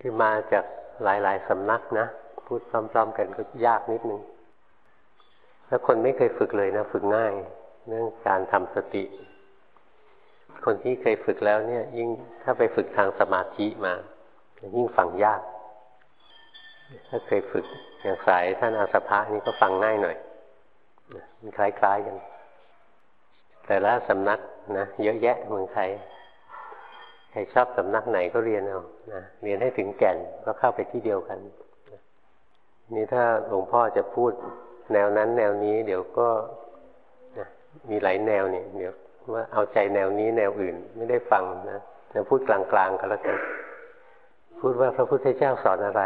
ที่มาจากหลายๆสำนักนะ พูดพร้อมๆกันก็ยากนิดนึง ถ้าคนไม่เคยฝึกเลยนะ ฝึกง่าย เรื่องการทำสติ คนที่เคยฝึกแล้วเนี่ย ยิ่งถ้าไปฝึกทางสมาธิมา ยิ่งฟังยาก ถ้าเคยฝึกอย่างสายท่านอาสภะนี่ก็ฟังง่ายหน่อยมันคล้ายๆกัน แต่ละสำนักนะเยอะแยะเมืองไทยใค รชอบสำนักไหนก็เรียนเอานะเรียนให้ถึงแก่นก็เข้าไปที่เดียวกันนี่ถ้าหลวงพ่อจะพูดแนวนั้นแนวนี้ เดี๋ยวก็นะมีหลายแนวเนี่ยเดี๋ยวว่าเอาใจแนวนี้แนวอื่นไม่ได้ฟังนะเดี๋ยวพูดกลางๆกันแล้วกันพูดว่าพระพุทธเจ้าสอนอะไร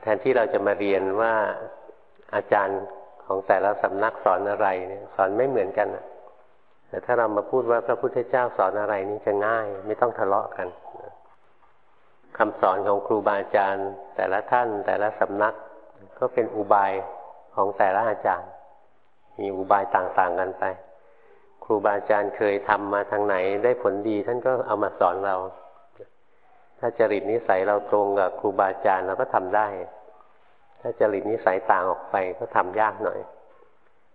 แทนที่เราจะมาเรียนว่าอาจารย์ของแต่ละสำนักสอนอะไรเนี่ยสอนไม่เหมือนกัน แต่ถ้าเรามาพูดว่าพระพุทธเจ้าสอนอะไรนี่จะง่าย ไม่ต้องทะเลาะกันคำสอนของครูบาอาจารย์ แต่ละท่าน แต่ละสำนัก ก็เป็นอุบายของแต่ละอาจารย์ มีอุบายต่างๆกันไป ครูบาอาจารย์เคยทำมาทางไหน ได้ผลดีท่านก็เอามาสอนเรา ถ้าจริตนิสัยเราตรงกับครูบาอาจารย์เราก็ทำได้ ถ้าจริตนิสัยต่างออกไปก็ทำยากหน่อย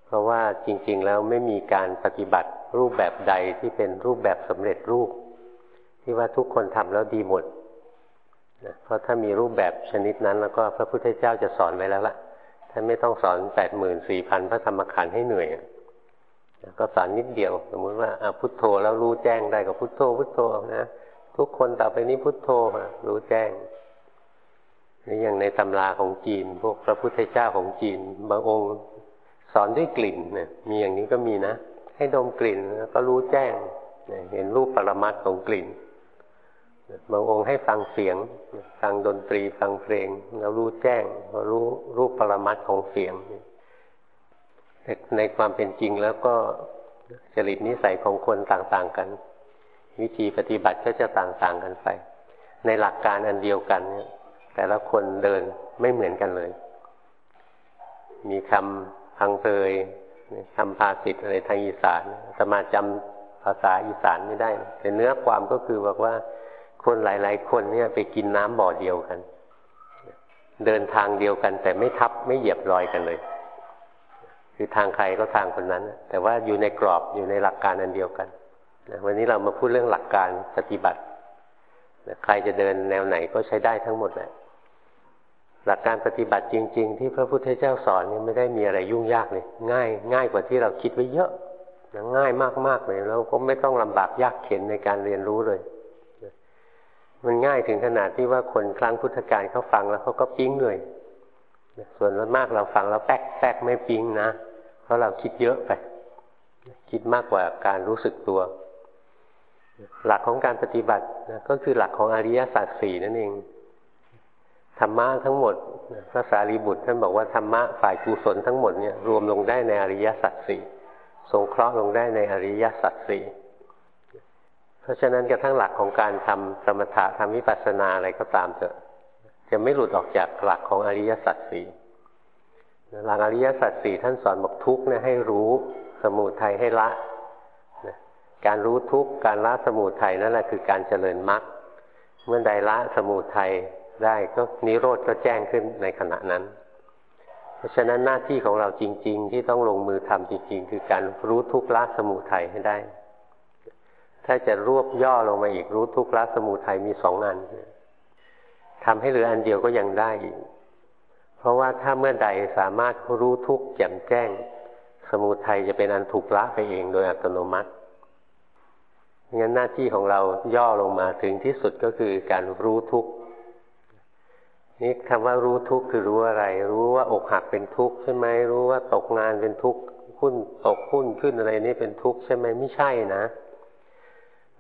เพราะว่าจริง ๆ แล้วไม่มีการปฏิบัติ รูปแบบใดที่เป็นรูปแบบสำเร็จรูป ที่ว่าทุกคนทำแล้วดีหมดนะเพราะถ้ามีรูปแบบชนิดนั้น แล้วก็พระพุทธเจ้าจะสอนไว้แล้วละ่ะท่านไม่ต้องสอนแปดหมื่นสี่พันพระธรรมขันธ์ให้เหนื่อยนะก็สอนนิดเดียว สมมติว่าพุทโธแล้วรู้แจ้งได้กับพุทโธ พุทโธนะทุกคนต่อไปนี้พุทโธรู้แจ้งนี่อย่างในตำราของจีน พวกพระพุทธเจ้าของจีนบางองค์ สอนด้วยกลิ่นเนี่ยมีอย่างนี้ก็มีนะ ให้ดมกลิ่นแล้วก็รู้แจ้ง เห็นรูปปรมัตของกลิ่นบางองค์ให้ฟังเสียง ฟังดนตรีฟังเพลง แล้วรู้แจ้งรู้รูปปรมัตของเสียงในความเป็นจริงแล้วก็จริตนิสัยของคนต่างๆกัน วิธีปฏิบัติก็จะต่างๆกันไป ในหลักการอันเดียวกันเนี่ยแต่ละคนเดินไม่เหมือนกันเลย มีคำพังเตย คำภาษิตอะไรทางอีสานสมาจำภาษาอีสานไม่ได้ แต่เนื้อความก็คือบอกว่าคนหลาย ๆ คนเนี่ยไปกินน้ำบ่อเดียวกัน เดินทางเดียวกัน แต่ไม่ทับไม่เหยียบรอยกันเลย คือทางใครก็ทางคนนั้น แต่ว่าอยู่ในกรอบอยู่ในหลักการอันเดียวกันวันนี้เรามาพูดเรื่องหลักการปฏิบัติใครจะเดินแนวไหนก็ใช้ได้ทั้งหมดแหละ หลักการปฏิบัติจริง ๆ ที่พระพุทธเจ้าสอนนี่ไม่ได้มีอะไรยุ่งยากเลย ง่าย ง่ายกว่าที่เราคิดไว้เยอะง่ายมากๆเลยแล้วก็ไม่ต้องลำบากยากเข็นในการเรียนรู้เลยมันง่ายถึงขนาดที่ว่าคนครั้งพุทธกาลเขาฟังแล้วเขาก็ปิ้งเลยส่วนมากเราฟังแล้วแป๊กแป๊กไม่ปิ้งนะ เพราะเราคิดเยอะไป คิดมากกว่าการรู้สึกตัว หลักของการปฏิบัตินะก็คือหลักของอริยสัจสี่นั่นเอง ธรรมะทั้งหมดพระสารีบุตรท่านบอกว่าธรรมะฝ่ายกุศลทั้งหมดเนี่ยรวมลงได้ในอริยสัจสี่สงเคราะห์ลงได้ในอริยสัจสี่เพราะฉะนั้นกระทั่งหลักของการทำสมถะทำวิปัสสนาอะไรก็ตามเถอะ จะไม่หลุดออกจากหลักของอริยสัจสี่หลักอริยสัจสี่ท่านสอนบอกทุกเนี่ยให้รู้สมุทัยให้ละการรู้ทุกการละสมุทัยนั่นแหละคือการเจริญมรรคเมื่อใดละสมุทัย ได้ก็นิโรธก็แจ้งขึ้นในขณะนั้น เพราะฉะนั้นหน้าที่ของเราจริง ๆ ที่ต้องลงมือทำจริง ๆ คือการรู้ทุกข์ละสมุทัยให้ได้ ถ้าจะรวบย่อลงมาอีกรู้ทุกข์ละสมุทัยมีสองอันทำให้เหลืออันเดียวก็ยังได้อีกเพราะว่าถ้าเมื่อใดสามารถรู้ทุกข์แจ่มแจ้ง สมุทัยจะเป็นอันถูกละไปเองโดยอัตโนมัติงั้นหน้าที่ของเราย่อลงมาถึงที่สุดก็คือการรู้ทุกข์ นี่คำว่ารู้ทุกข์คือรู้อะไร รู้ว่าอกหักเป็นทุกข์ใช่ไหมรู้ว่าตกงานเป็นทุกข์หุ้นตกหุ้นขึ้นอะไรนี่เป็นทุกข์ใช่ไหมไม่ใช่นะ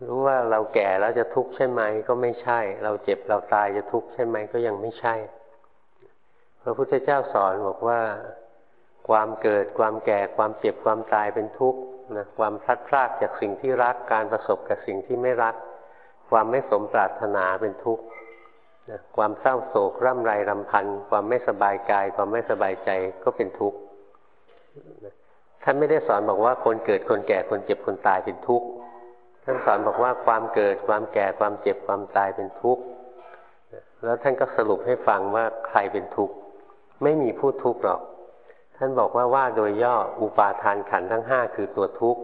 รู้ว่าเราแก่แล้วจะทุกข์ใช่ไหมก็ไม่ใช่ เราเจ็บเราตายจะทุกข์ใช่ไหมก็ยังไม่ใช่ พระพุทธเจ้าสอนบอกว่า ความเกิดความแก่ความเจ็บความตายเป็นทุกข์นะความพลัดพรากจากสิ่งที่รักการประสบกับสิ่งที่ไม่รัก ความไม่สมปรารถนาเป็นทุกข์ ความเศร้าโศกร่ำไรรำพัน ความไม่สบายกาย ความไม่สบายใจก็เป็นทุกข์ท่านไม่ได้สอนบอกว่าคนเกิดคนแก่คนเจ็บคนตายเป็นทุกข์ท่านสอนบอกว่าความเกิดความแก่ความเจ็บความตายเป็นทุกข์แล้วท่านก็สรุปให้ฟังว่าใครเป็นทุกข์ไม่มีผู้ทุกข์หรอก ท่านบอกว่าว่าโดยย่ออุปาทานขันทั้งห้าคือตัวทุกข์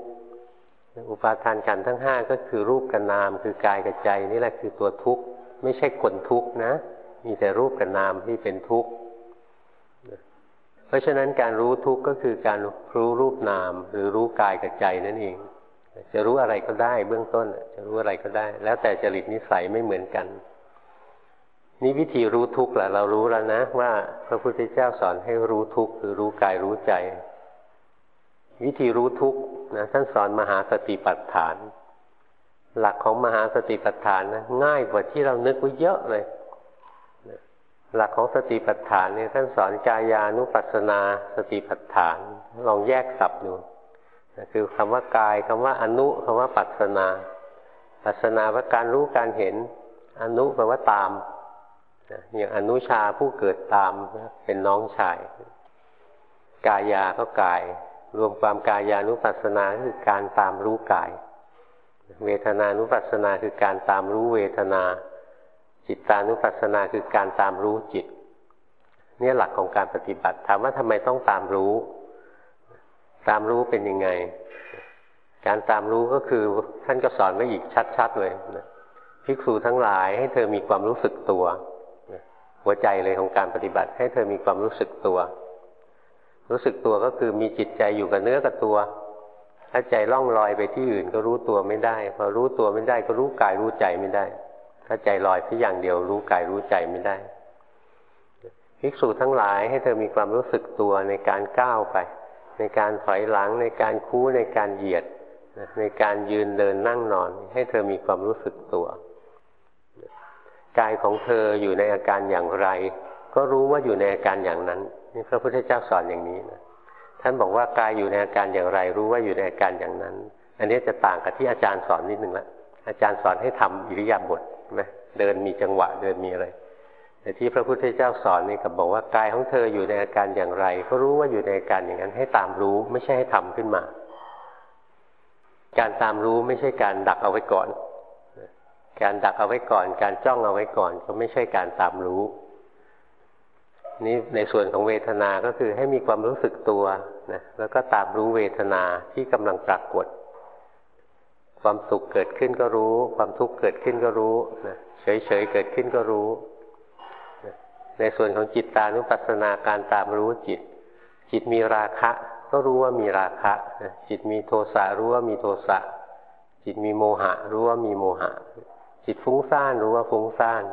อุปาทานขันทั้งห้าก็คือรูปกับนามคือกายกับใจนี่แหละคือตัวทุกข์ ไม่ใช่คนทุกข์นะ มีแต่รูปกับนามที่เป็นทุกข์เพราะฉะนั้นการรู้ทุกข์ก็คือการรู้รูปนาม หรือรู้กายกับใจนั่นเอง จะรู้อะไรก็ได้ เบื้องต้น จะรู้อะไรก็ได้ แล้วแต่จริตนิสัยไม่เหมือนกัน นี่วิธีรู้ทุกข์แหละเรารู้แล้วนะ ว่าพระพุทธเจ้าสอนให้รู้ทุกข์คือรู้กายรู้ใจ วิธีรู้ทุกข์นะท่านสอนมหาสติปัฏฐาน หลักของมหาสติปัฏฐานนะง่ายกว่าที่เรานึกไว้เยอะเลย หลักของสติปัฏฐานเนี่ยท่านสอนกายานุปัสสนาสติปัฏฐาน ลองแยกสับดูคือคำว่ากายคำว่าอนุคำว่าปัสสนาปัสสนาว่าการรู้การเห็น อนุแปลว่าตามอย่างอนุชาผู้เกิดตามเป็นน้องชาย กายาก็กาย รวมความกายานุปัสสนาคือการตามรู้กาย เวทนานุปัสสนาคือการตามรู้เวทนา จิตตานุปัสสนาคือการตามรู้จิต เนี่ยหลักของการปฏิบัติถามว่าทำไมต้องตามรู้ ตามรู้เป็นยังไง การตามรู้ก็คือท่านก็สอนไว้อีกชัดๆเลยนะภิกษุทั้งหลายให้เธอมีความรู้สึกตัวหัวใจเลยของการปฏิบัติ ให้เธอมีความรู้สึกตัว รู้สึกตัวก็คือมีจิตใจอยู่กับเนื้อกับตัว ถ้าใจล่องลอยไปที่อื่นก็รู้ตัวไม่ได้ พอรู้ตัวไม่ได้ก็รู้กายรู้ใจไม่ได้ ถ้าใจลอยเพียงอย่างเดียวรู้กายรู้ใจไม่ได้ภิกษุทั้งหลายให้เธอมีความรู้สึกตัวในการก้าวไป ในการถอยหลังในการคู่ในการเหยียดในการยืนเดินนั่งนอน ให้เธอมีความรู้สึกตัวกายของเธออยู่ในอาการอย่างไร ก็รู้ว่าอยู่ในอาการอย่างนั้นนี่พระพุทธเจ้าสอนอย่างนี้นะ ท่านบอกว่ากายอยู่ในอาการอย่างไร รู้ว่าอยู่ในอาการอย่างนั้น อันนี้จะต่างกับที่อาจารย์สอนนิดหนึ่งละอาจารย์สอนให้ทำอิริยาบถไหมเดินมีจังหวะเดินมีอะไรแต่ที่พระพุทธเจ้าสอนนี่กับบอกว่ากายของเธออยู่ในอาการอย่างไร ก็รู้ว่าอยู่ในอาการอย่างนั้น ให้ตามรู้ไม่ใช่ให้ทำขึ้นมา การตามรู้ไม่ใช่การดักเอาไว้ก่อน การดักเอาไว้ก่อน การจ้องเอาไว้ก่อน ก็ไม่ใช่การตามรู้ นี่ในส่วนของเวทนาก็คือให้มีความรู้สึกตัวนะแล้วก็ตามรู้เวทนาที่กำลังปรากฏ ความสุขเกิดขึ้นก็รู้ ความทุกข์เกิดขึ้นก็รู้นะเฉยๆเกิดขึ้นก็รู้ในส่วนของจิตตานุปัสสนาการตามรู้จิต จิตมีราคะ ก็รู้ว่ามีราคะจิตมีโทสะรู้ว่ามีโทสะจิตมีโมหะ รู้ว่ามีโมหะ จิตฟุ้งซ่านรู้ว่าฟุ้งซ่าน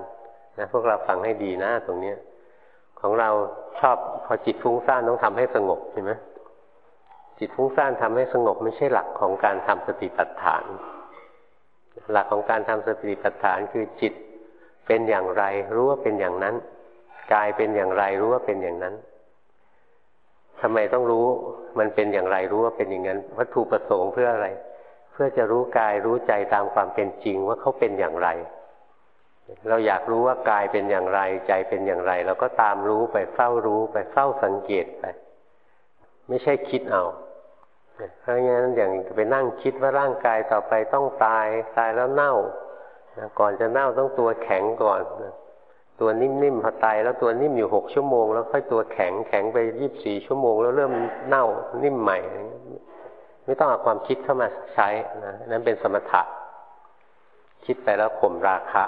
นะพวกเราฟังให้ดีนะตรงเนี้ย ของเราชอบพอจิตฟุ้งซ่านต้องทำให้สงบเห็นไหมจิตฟุ้งซ่านทำให้สงบไม่ใช่หลักของการทำสติปัฏฐาน หลักของการทำสติปัฏฐานคือจิตเป็นอย่างไรรู้ว่าเป็นอย่างนั้นกายเป็นอย่างไรรู้ว่าเป็นอย่างนั้นทำไมต้องรู้มันเป็นอย่างไรรู้ว่าเป็นอย่างนั้น วัตถุประสงค์เพื่ออะไร เพื่อจะรู้กายรู้ใจตามความเป็นจริงว่าเขาเป็นอย่างไร เราอยากรู้ว่ากายเป็นอย่างไรใจเป็นอย่างไร เราก็ตามรู้ไปเฝ้ารู้ไปเฝ้าสังเกตไป ไม่ใช่คิดเอาเพราะงั้นอย่างไปนั่งคิดว่าร่างกายต่อไปต้องตายตายแล้วเน่าก่อนจะเน่าต้องตัวแข็งก่อน ตัวนิ่มๆพอตายแล้วตัวนิ่มอยู่หกชั่วโมงแล้วค่อยตัวแข็งแข็งไปยี่บสี่ชั่วโมง แล้วเริ่มเน่านิ่มใหม่ ไม่ต้องเอาความคิดเข้ามาใช้นะนั้นเป็นสมถะ คิดไปแล้วข่มราคะ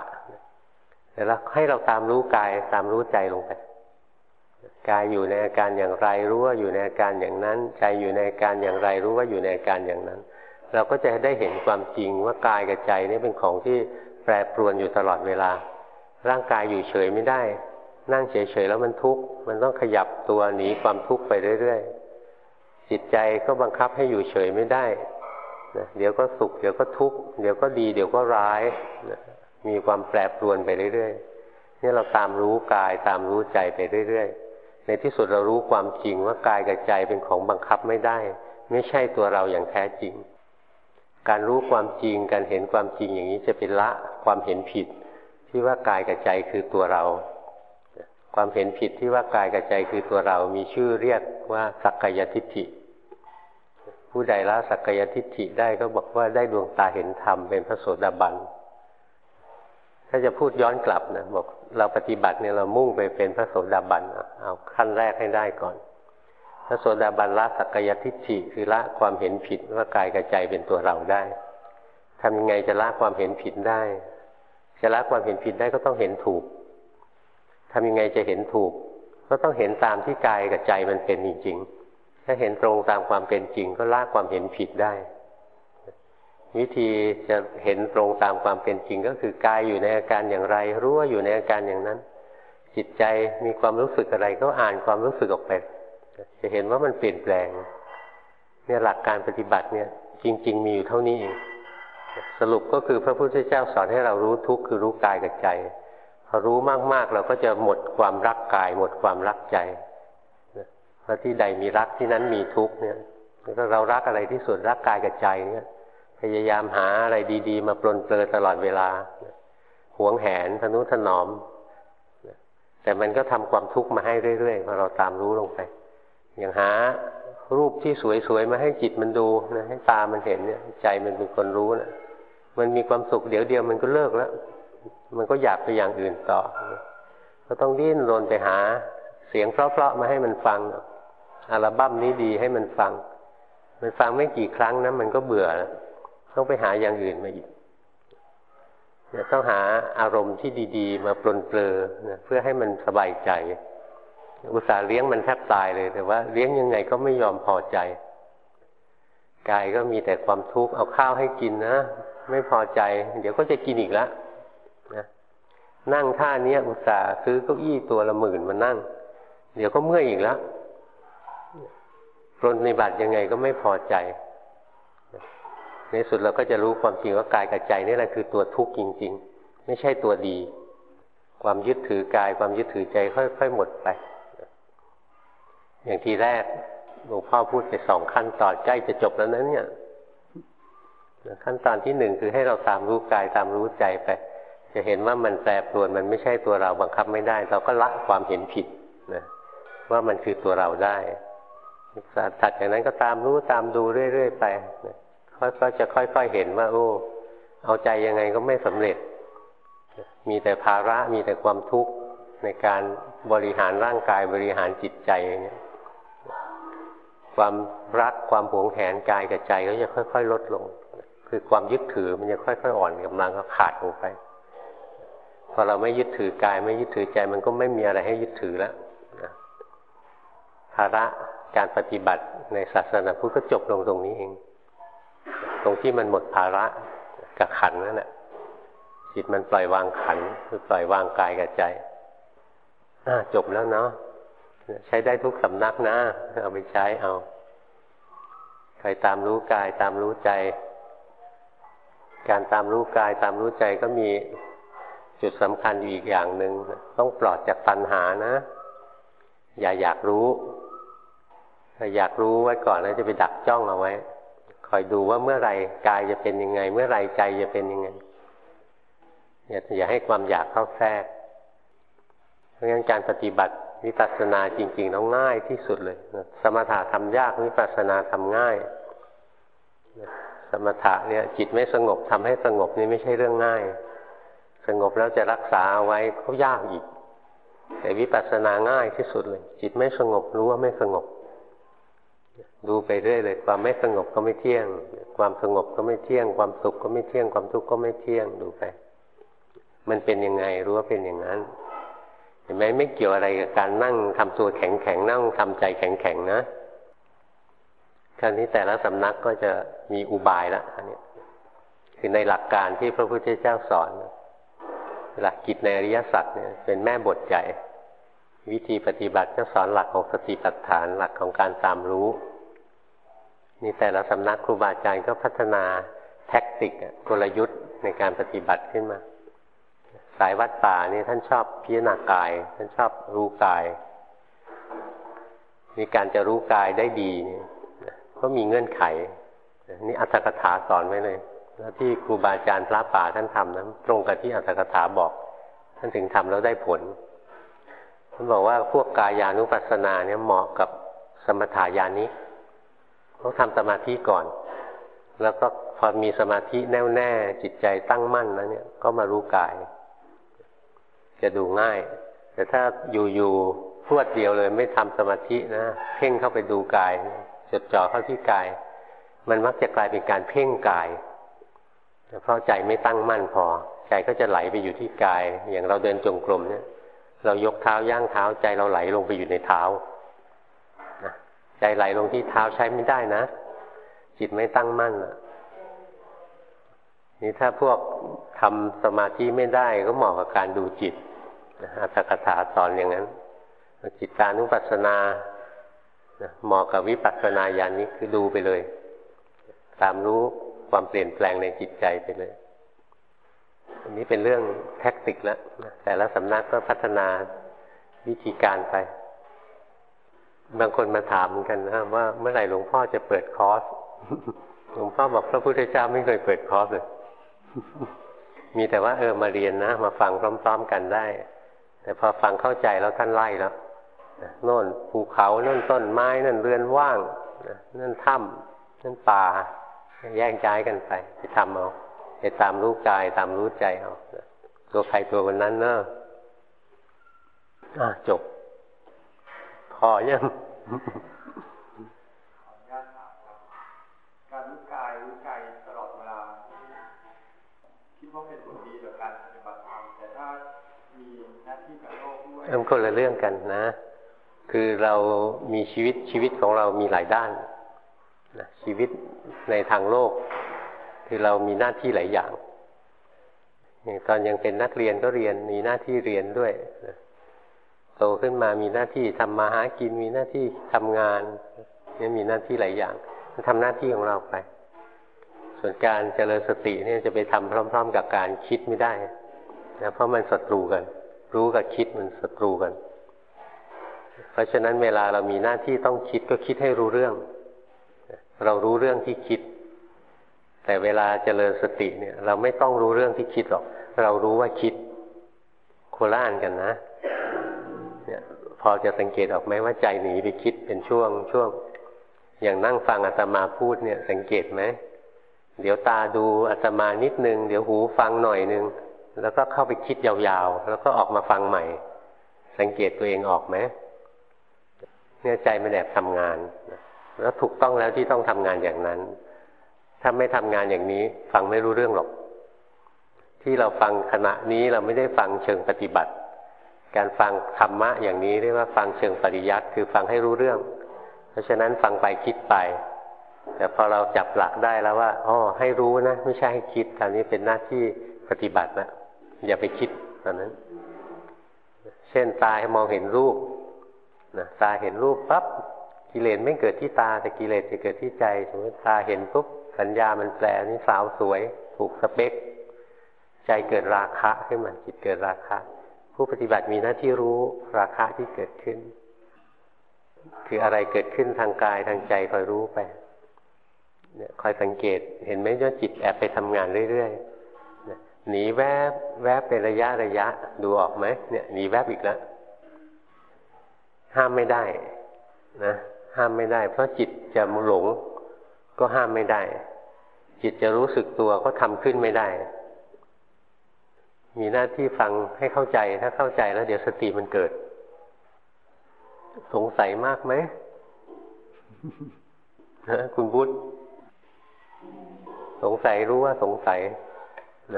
แล้วให้เราตามรู้กายตามรู้ใจลงไปกายอยู่ในอาการอย่างไรรู้ว่าอยู่ในอาการอย่างนั้น ใจอยู่ในอาการอย่างไรรู้ว่าอยู่ในอาการอย่างนั้น เราก็จะได้เห็นความจริงว่ากายกับใจนี่เป็นของที่แปรปรวนอยู่ตลอดเวลา ร่างกายอยู่เฉยไม่ได้ นั่งเฉยๆแล้วมันทุกข์มันต้องขยับตัวหนีความทุกข์ไปเรื่อยๆจิตใจก็บังคับให้อยู่เฉยไม่ได้นะเดี๋ยวก็สุข เดี๋ยวก็ทุกข์เดี๋ยวก็ดี เดี๋ยวก็ร้ายนะ มีความแปรปรวนไปเรื่อยๆนี่เราตามรู้กายตามรู้ใจไปเรื่อยๆ ในที่สุดเรารู้ความจริงว่ากายกับใจเป็นของบังคับไม่ได้ ไม่ใช่ตัวเราอย่างแท้จริง การรู้ความจริงการเห็นความจริงอย่างนี้จะเป็นละความเห็นผิด ที่ว่ากายกับใจคือตัวเรา ความเห็นผิดที่ว่ากายกับใจคือตัวเรา มีชื่อเรียกว่าสักกายทิฏฐิผู้ใดละสักกายทิฏฐิได้ก็บอกว่าได้ดวงตาเห็นธรรมเป็นพระโสดาบัน ถ้าจะพูดย้อนกลับนะบอกเราปฏิบัติเนี่ยเรามุ่งไปเป็นพระโสดาบันเอาขั้นแรกให้ได้ก่อน พระโสดาบันละสักกายทิฏฐิคือละความเห็นผิดว่ากายกับใจเป็นตัวเราได้ทำยังไงจะละความเห็นผิดได้ จะละความเห็นผิดได้ก็ต้องเห็นถูกทำยังไงจะเห็นถูก ก็ต้องเห็นตามที่กายกับใจมันเป็นจริงๆถ้าเห็นตรงตามความเป็นจริงก็ละความเห็นผิดได้ วิธีจะเห็นตรงตามความเป็นจริงก็คือกายอยู่ในอาการอย่างไร รู้ว่าอยู่ในอาการอย่างนั้น จิตใจมีความรู้สึกอะไรก็อ่านความรู้สึกออกไป จะเห็นว่ามันเปลี่ยนแปลง เนี่ยหลักการปฏิบัติเนี่ย จริง ๆ มีอยู่เท่านี้เองสรุปก็คือพระพุทธเจ้าสอนให้เรารู้ทุกข์คือรู้กายกับใจพอรู้มากๆเราก็จะหมดความรักกาย หมดความรักใจเพราะที่ใดมีรักที่นั้นมีทุกข์เนี่ยแล้วเรารักอะไรที่สุดรักกายกับใจเนี่ย ยายามหาอะไรดี ๆ มาปลนเปลือตลอดเวลาหวงแหนทนุถนอม แต่มันก็ทำความทุกข์มาให้เรื่อยๆพอเราตามรู้ลงไป อย่างหารูปที่สวยๆมาให้จิตมันดูนะให้ตามันเห็นเนี่ย ใจมันเป็นคนรู้นะมันมีความสุขเดี๋ยวเดียวมันก็เลิกแล้ว มันก็อยากไปอย่างอื่นต่อ ก็ต้องดิ้นรนไปหา เสียงเพราะๆมาให้มันฟังอัลบั้มนี้ดีให้มันฟัง มันฟังไม่กี่ครั้งนะมันก็เบื่อ ต้องไปหาอย่างอื่นมาอีกต้องหาอารมณ์ที่ดีๆ มาปลนเปลือนะเพื่อให้มันสบายใจ อุตส่าห์เลี้ยงมันแทบตายเลย แต่ว่าเลี้ยงยังไงก็ไม่ยอมพอใจ กายก็มีแต่ความทุกข์เอาข้าวให้กินนะไม่พอใจ เดี๋ยวก็จะกินอีกแล้วนะนั่งท่านี้อุตส่าห์ซื้อเก้าอี้ตัวละหมื่นมานั่ง เดี๋ยวก็เมื่อยอีกแล้วปรนในบัตรยังไงก็ไม่พอใจ ในสุดเราก็จะรู้ความจริงว่ากายกับใจนี่แหละคือตัวทุกข์จริง ๆ ไม่ใช่ตัวดี ความยึดถือกาย ความยึดถือใจค่อย ๆ หมดไป อย่างทีแรกหลวงพ่อพูดไปสองขั้นตอนใกล้จะจบแล้วนั้นเนี่ยขั้นตอนที่หนึ่งคือให้เราตามรู้กายตามรู้ใจไป จะเห็นว่ามันแปรปรวนมันไม่ใช่ตัวเราบังคับไม่ได้ เราก็ละความเห็นผิดนะว่ามันคือตัวเราได้ถัดจากนั้นก็ตามรู้ตามดูเรื่อยๆไปนะ ก็จะค่อย ๆเห็นว่า โอ้ เอาใจยังไงก็ไม่สำเร็จ มีแต่ภาระมีแต่ความทุกข์ในการบริหารร่างกายบริหารจิตใจเนี่ยความรักความหวงแหนกายกับใจก็จะค่อย ๆ ลดลง คือความยึดถือมันจะค่อยๆอ่อนกำลังก็ขาดลงไปพอเราไม่ยึดถือกายไม่ยึดถือใจมันก็ไม่มีอะไรให้ยึดถือแล้วภาระการปฏิบัติในศาสนาพุทธก็จบลงตรงนี้เอง ตรงที่มันหมดภาระกับขันนั่นแหละจิตมันปล่อยวางขันคือปล่อยวางกายกับใจจบแล้วเนาะใช้ได้ทุกสำนักนะ เอาไปใช้เอาใครตามรู้กายตามรู้ใจ การตามรู้กายตามรู้ใจก็มีจุดสำคัญอยู่อีกอย่างหนึ่งต้องปลอดจากตัณหานะ อย่าอยากรู้ถ้าอยากรู้ไว้ก่อนแล้วจะไปดักจ้องเอาไว้ อยดูว่าเมื่อไรกายจะเป็นยังไง เมื่อไรใจจะเป็นยังไงอย่าอย่าให้ความอยากเข้าแทรก เพราะงั้นการปฏิบัติวิปัสสนาจริงๆต้องง่ายที่สุดเลย สมถะทำยากวิปัสสนาทำง่าย สมถะเนี่ย จิตไม่สงบทำให้สงบนี่ไม่ใช่เรื่องง่าย สงบแล้วจะรักษาไว้ก็ยากอีก แต่วิปัสสนาง่ายที่สุดเลย จิตไม่สงบรู้ว่าไม่สงบ ดูไปเรื่อยเลย ความไม่สงบก็ไม่เที่ยง ความสงบก็ไม่เที่ยง ความสุขก็ไม่เที่ยง ความทุกข์ก็ไม่เที่ยงดูไป มันเป็นยังไงรู้ว่าเป็นอย่างนั้น เห็นไหมไม่เกี่ยวอะไรกับการนั่งทำตัวแข็งแข็งนั่งทำใจแข็งแข็งนะคราวนี้แต่ละสำนักก็จะมีอุบายละอันนี้คือในหลักการที่พระพุทธเจ้าสอน หลักกิจในอริยสัจเนี่ย เป็นแม่บทใหญ่วิธีปฏิบัติก็สอนหลักของสติปัฏฐานหลักของการตามรู้ นี่แต่ละสำนักครูบาอาจารย์ก็พัฒนาแท็กติกกลยุทธ์ในการปฏิบัติขึ้นมา สายวัดป่านี่ท่านชอบพิจารณากาย ท่านชอบรู้กาย มีการจะรู้กายได้ดีก็มีเงื่อนไข นี่อัตถกถาสอนไว้เลย แล้วที่ครูบาอาจารย์พระป่าท่านทำนะตรงกับที่อัตถกถาบอก ท่านถึงทำแล้วได้ผลท่านบอกว่าพวกกายานุปัสสนาเนี่ยเหมาะกับสมถายานิ ต้องทำสมาธิก่อน แล้วก็พอมีสมาธิแน่วแน่จิตใจตั้งมั่นแล้วเนี่ย ก็มารู้กาย จะดูง่าย แต่ถ้าอยู่ๆพวดเดียวเลย ไม่ทำสมาธินะเพ่งเข้าไปดูกายจดจ่อเข้าที่กาย มันมักจะกลายเป็นการเพ่งกายเพราะใจไม่ตั้งมั่นพอ ใจก็จะไหลไปอยู่ที่กาย อย่างเราเดินจงกรมเนี่ย เรายกเท้าย่างเท้าใจเราไหลลงไปอยู่ในเท้า ใจไหลลงที่เท้าใช้ไม่ได้นะ จิตไม่ตั้งมั่นนี่ถ้าพวกทำสมาธิไม่ได้ก็เหมาะกับการดูจิตอัตถกถาสอนอย่างนั้น จิตตานุปัสสนาเหมาะกับวิปัสสนาญาณนี้คือดูไปเลย ตามรู้ความเปลี่ยนแปลงในจิตใจไปเลย อันนี้เป็นเรื่องแท็กติกแล้วแต่ละสำนักก็พัฒนาวิธีการไป บางคนมาถามเหมือนกันนะว่าเมื่อไหร่หลวงพ่อจะเปิดคอร์สหลวงพ่อบอกพระพุทธเจ้าไม่เคยเปิดคอร์สเลย มีแต่ว่าเออมาเรียนนะ มาฟังพร้อม ๆกันได้ แต่พอฟังเข้าใจแล้วท่านไล่แล้วโน่นภูเขาโน่นต้นไม้นั่นเรือนว่างนั่นถ้ำนั่นป่า แยกย้ายกันไปไปทำเอาไปตามรู้กายตามรู้ใจเอาตัวใครตัวคนนั้นเนอะอะจบ อยังการรู้กายรู้ใจตลอดเวลา คิดว่าเป็นผลดีต่อการปฏิบัติธรรมแต่ถ้ามีหน้าที่กับโลกด้วยมันคนละเรื่องกันนะ คือเรามีชีวิตชีวิตของเรามีหลายด้านนะชีวิตในทางโลก คือเรามีหน้าที่หลายอย่างอย่างตอนยังเป็นนักเรียนก็เรียนมีหน้าที่เรียนด้วยนะ โตขึ้นมามีหน้าที่ทำมาหากินมีหน้าที่ทำงานนี่มีหน้าที่หลายอย่างทำหน้าที่ของเราไป ส่วนการเจริญสติเนี่ยจะไปทำพร้อม ๆ กับการคิดไม่ได้นะเพราะมันศัตรูกัน รู้กับคิดมันศัตรูกัน เพราะฉะนั้นเวลาเรามีหน้าที่ต้องคิดก็คิดให้รู้เรื่อง เรารู้เรื่องที่คิด แต่เวลาเจริญสติเนี่ย เราไม่ต้องรู้เรื่องที่คิดหรอก เรารู้ว่าคิดโคล่านกันนะ พอจะสังเกตออกไหมว่าใจหนีไปคิดเป็นช่วงช่วง อย่างนั่งฟังอาตมาพูดเนี่ย สังเกตไหมเดี๋ยวตาดูอาตมานิดนึง เดี๋ยวหูฟังหน่อยนึง แล้วก็เข้าไปคิดยาวๆ แล้วก็ออกมาฟังใหม่ สังเกตตัวเองออกไหมเนี่ยใจมันแอบทำงาน แล้วถูกต้องแล้วที่ต้องทำงานอย่างนั้น ถ้าไม่ทำงานอย่างนี้ ฟังไม่รู้เรื่องหรอก ที่เราฟังขณะนี้เราไม่ได้ฟังเชิงปฏิบัติ การฟังธรรมะอย่างนี้เรียกว่าฟังเชิงปริยัติคือฟังให้รู้เรื่อง เพราะฉะนั้นฟังไปคิดไป แต่พอเราจับหลักได้แล้วว่าอ๋อให้รู้นะไม่ใช่ให้คิดตอนนี้เป็นหน้าที่ปฏิบัตินะอย่าไปคิดตอนนั้น เช่นตาให้มองเห็นรูปนะตาเห็นรูปปั๊บกิเลสไม่เกิดที่ตาแต่กิเลสจะเกิดที่ใจสมมติตาเห็นปุ๊บสัญญามันแปลนี่สาวสวย ถูกสเปค ใจเกิดราคะขึ้นมาจิตเกิดราคะ ผู้ปฏิบัติมีหน้าที่รู้ราคะที่เกิดขึ้น คืออะไรเกิดขึ้นทางกายทางใจคอยรู้ไปเนี่ยคอยสังเกต เห็นไหมว่าจิตแอบไปทำงานเรื่อยๆหนีแวบแวบเป็นระยะระยะ ดูออกไหมเนี่ยหนีแวบอีกแล้วห้ามไม่ได้นะห้ามไม่ได้ เพราะจิตจะหลงก็ห้ามไม่ได้ จิตจะรู้สึกตัวก็ทำขึ้นไม่ได้ มีหน้าที่ฟังให้เข้าใจ ถ้าเข้าใจแล้วเดี๋ยวสติมันเกิด สงสัยมากไหมนะคุณบุตรสงสัยรู้ว่าสงสัย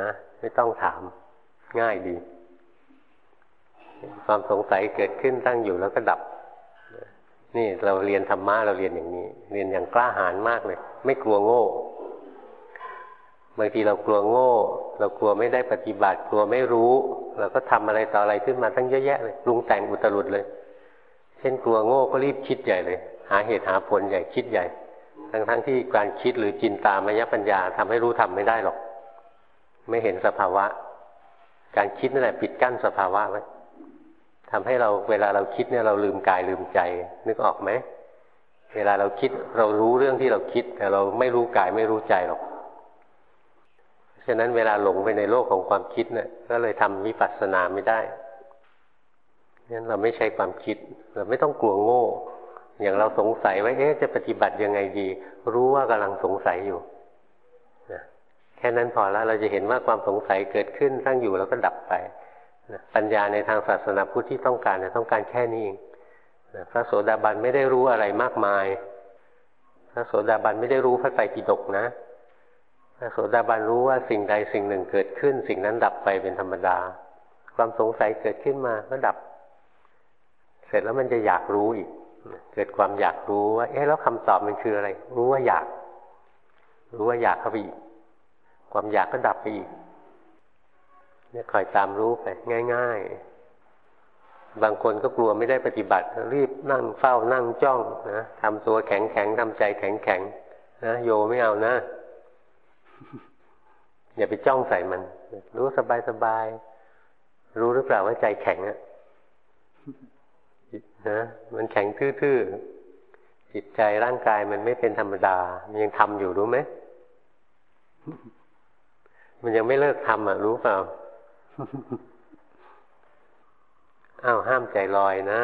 นะ ไม่ต้องถาม ง่ายดี ความสงสัยเกิดขึ้นตั้งอยู่แล้วก็ดับ นี่เราเรียนธรรมะเราเรียนอย่างนี้ เรียนอย่างกล้าหาญมากเลย ไม่กลัวโง่ บางทีเรากลัวโง่ เรากลัวไม่ได้ปฏิบัติ กลัวไม่รู้ เราก็ทำอะไรต่ออะไรขึ้นมาตั้งเยอะแยะเลยปรุงแต่งอุตรุดเลย เช่นกลัวโง่ก็รีบคิดใหญ่เลย หาเหตุหาผลใหญ่คิดใหญ่ ทั้งทั้งที่การคิดหรือจินตามยปัญญาทำให้รู้ทำไม่ได้หรอก ไม่เห็นสภาวะ การคิดนั่นแหละปิดกั้นสภาวะไว้ทำให้เราเวลาเราคิดเนี่ยเราลืมกายลืมใจ นึกออกไหมเวลาเราคิดเรารู้เรื่องที่เราคิด แต่เราไม่รู้กายไม่รู้ใจหรอก ฉะนั้นเวลาหลงไปในโลกของความคิดเนี่ยก็เลยทำวิปัสสนาไม่ได้งั้นเราไม่ใช่ความคิด เราไม่ต้องกลัวโง่ อย่างเราสงสัยว่าเอ๊ะจะปฏิบัติยังไงดี รู้ว่ากำลังสงสัยอยู่นะแค่นั้นพอแล้วเราจะเห็นว่าความสงสัยเกิดขึ้นตั้งอยู่แล้วก็ดับไปปัญญาในทางศาสนาพุทธที่ต้องการนี่ยต้องการแค่นี้เองพระโสดาบันไม่ได้รู้อะไรมากมาย พระโสดาบันไม่ได้รู้พระไตรปิฎกนะ พระโสดาบันรู้ว่าสิ่งใดสิ่งหนึ่งเกิดขึ้น สิ่งนั้นดับไปเป็นธรรมดา ความสงสัยเกิดขึ้นมาก็ดับ เสร็จแล้วมันจะอยากรู้อีก เกิดความอยากรู้ว่าเอ๊ะแล้วคำตอบมันคืออะไร รู้ว่าอยาก รู้ว่าอยากเข้าไปอีก ความอยากก็ดับไปอีกเนี่ยคอยตามรู้ไปง่าย ๆ บางคนก็กลัวไม่ได้ปฏิบัติ รีบนั่งเฝ้านั่งจ้องนะทำตัวแข็งแข็งทำใจแข็งแข็งนะโยไม่เอานะ อย่าไปจ้องใส่มัน รู้สบายสบาย รู้หรือเปล่าว่าใจแข็งอะนะมันแข็งทื่อๆ จิตใจร่างกายมันไม่เป็นธรรมดา มันยังทำอยู่รู้ไหม มันยังไม่เลิกทำอะ รู้เปล่าอ้าวห้ามใจลอยนะ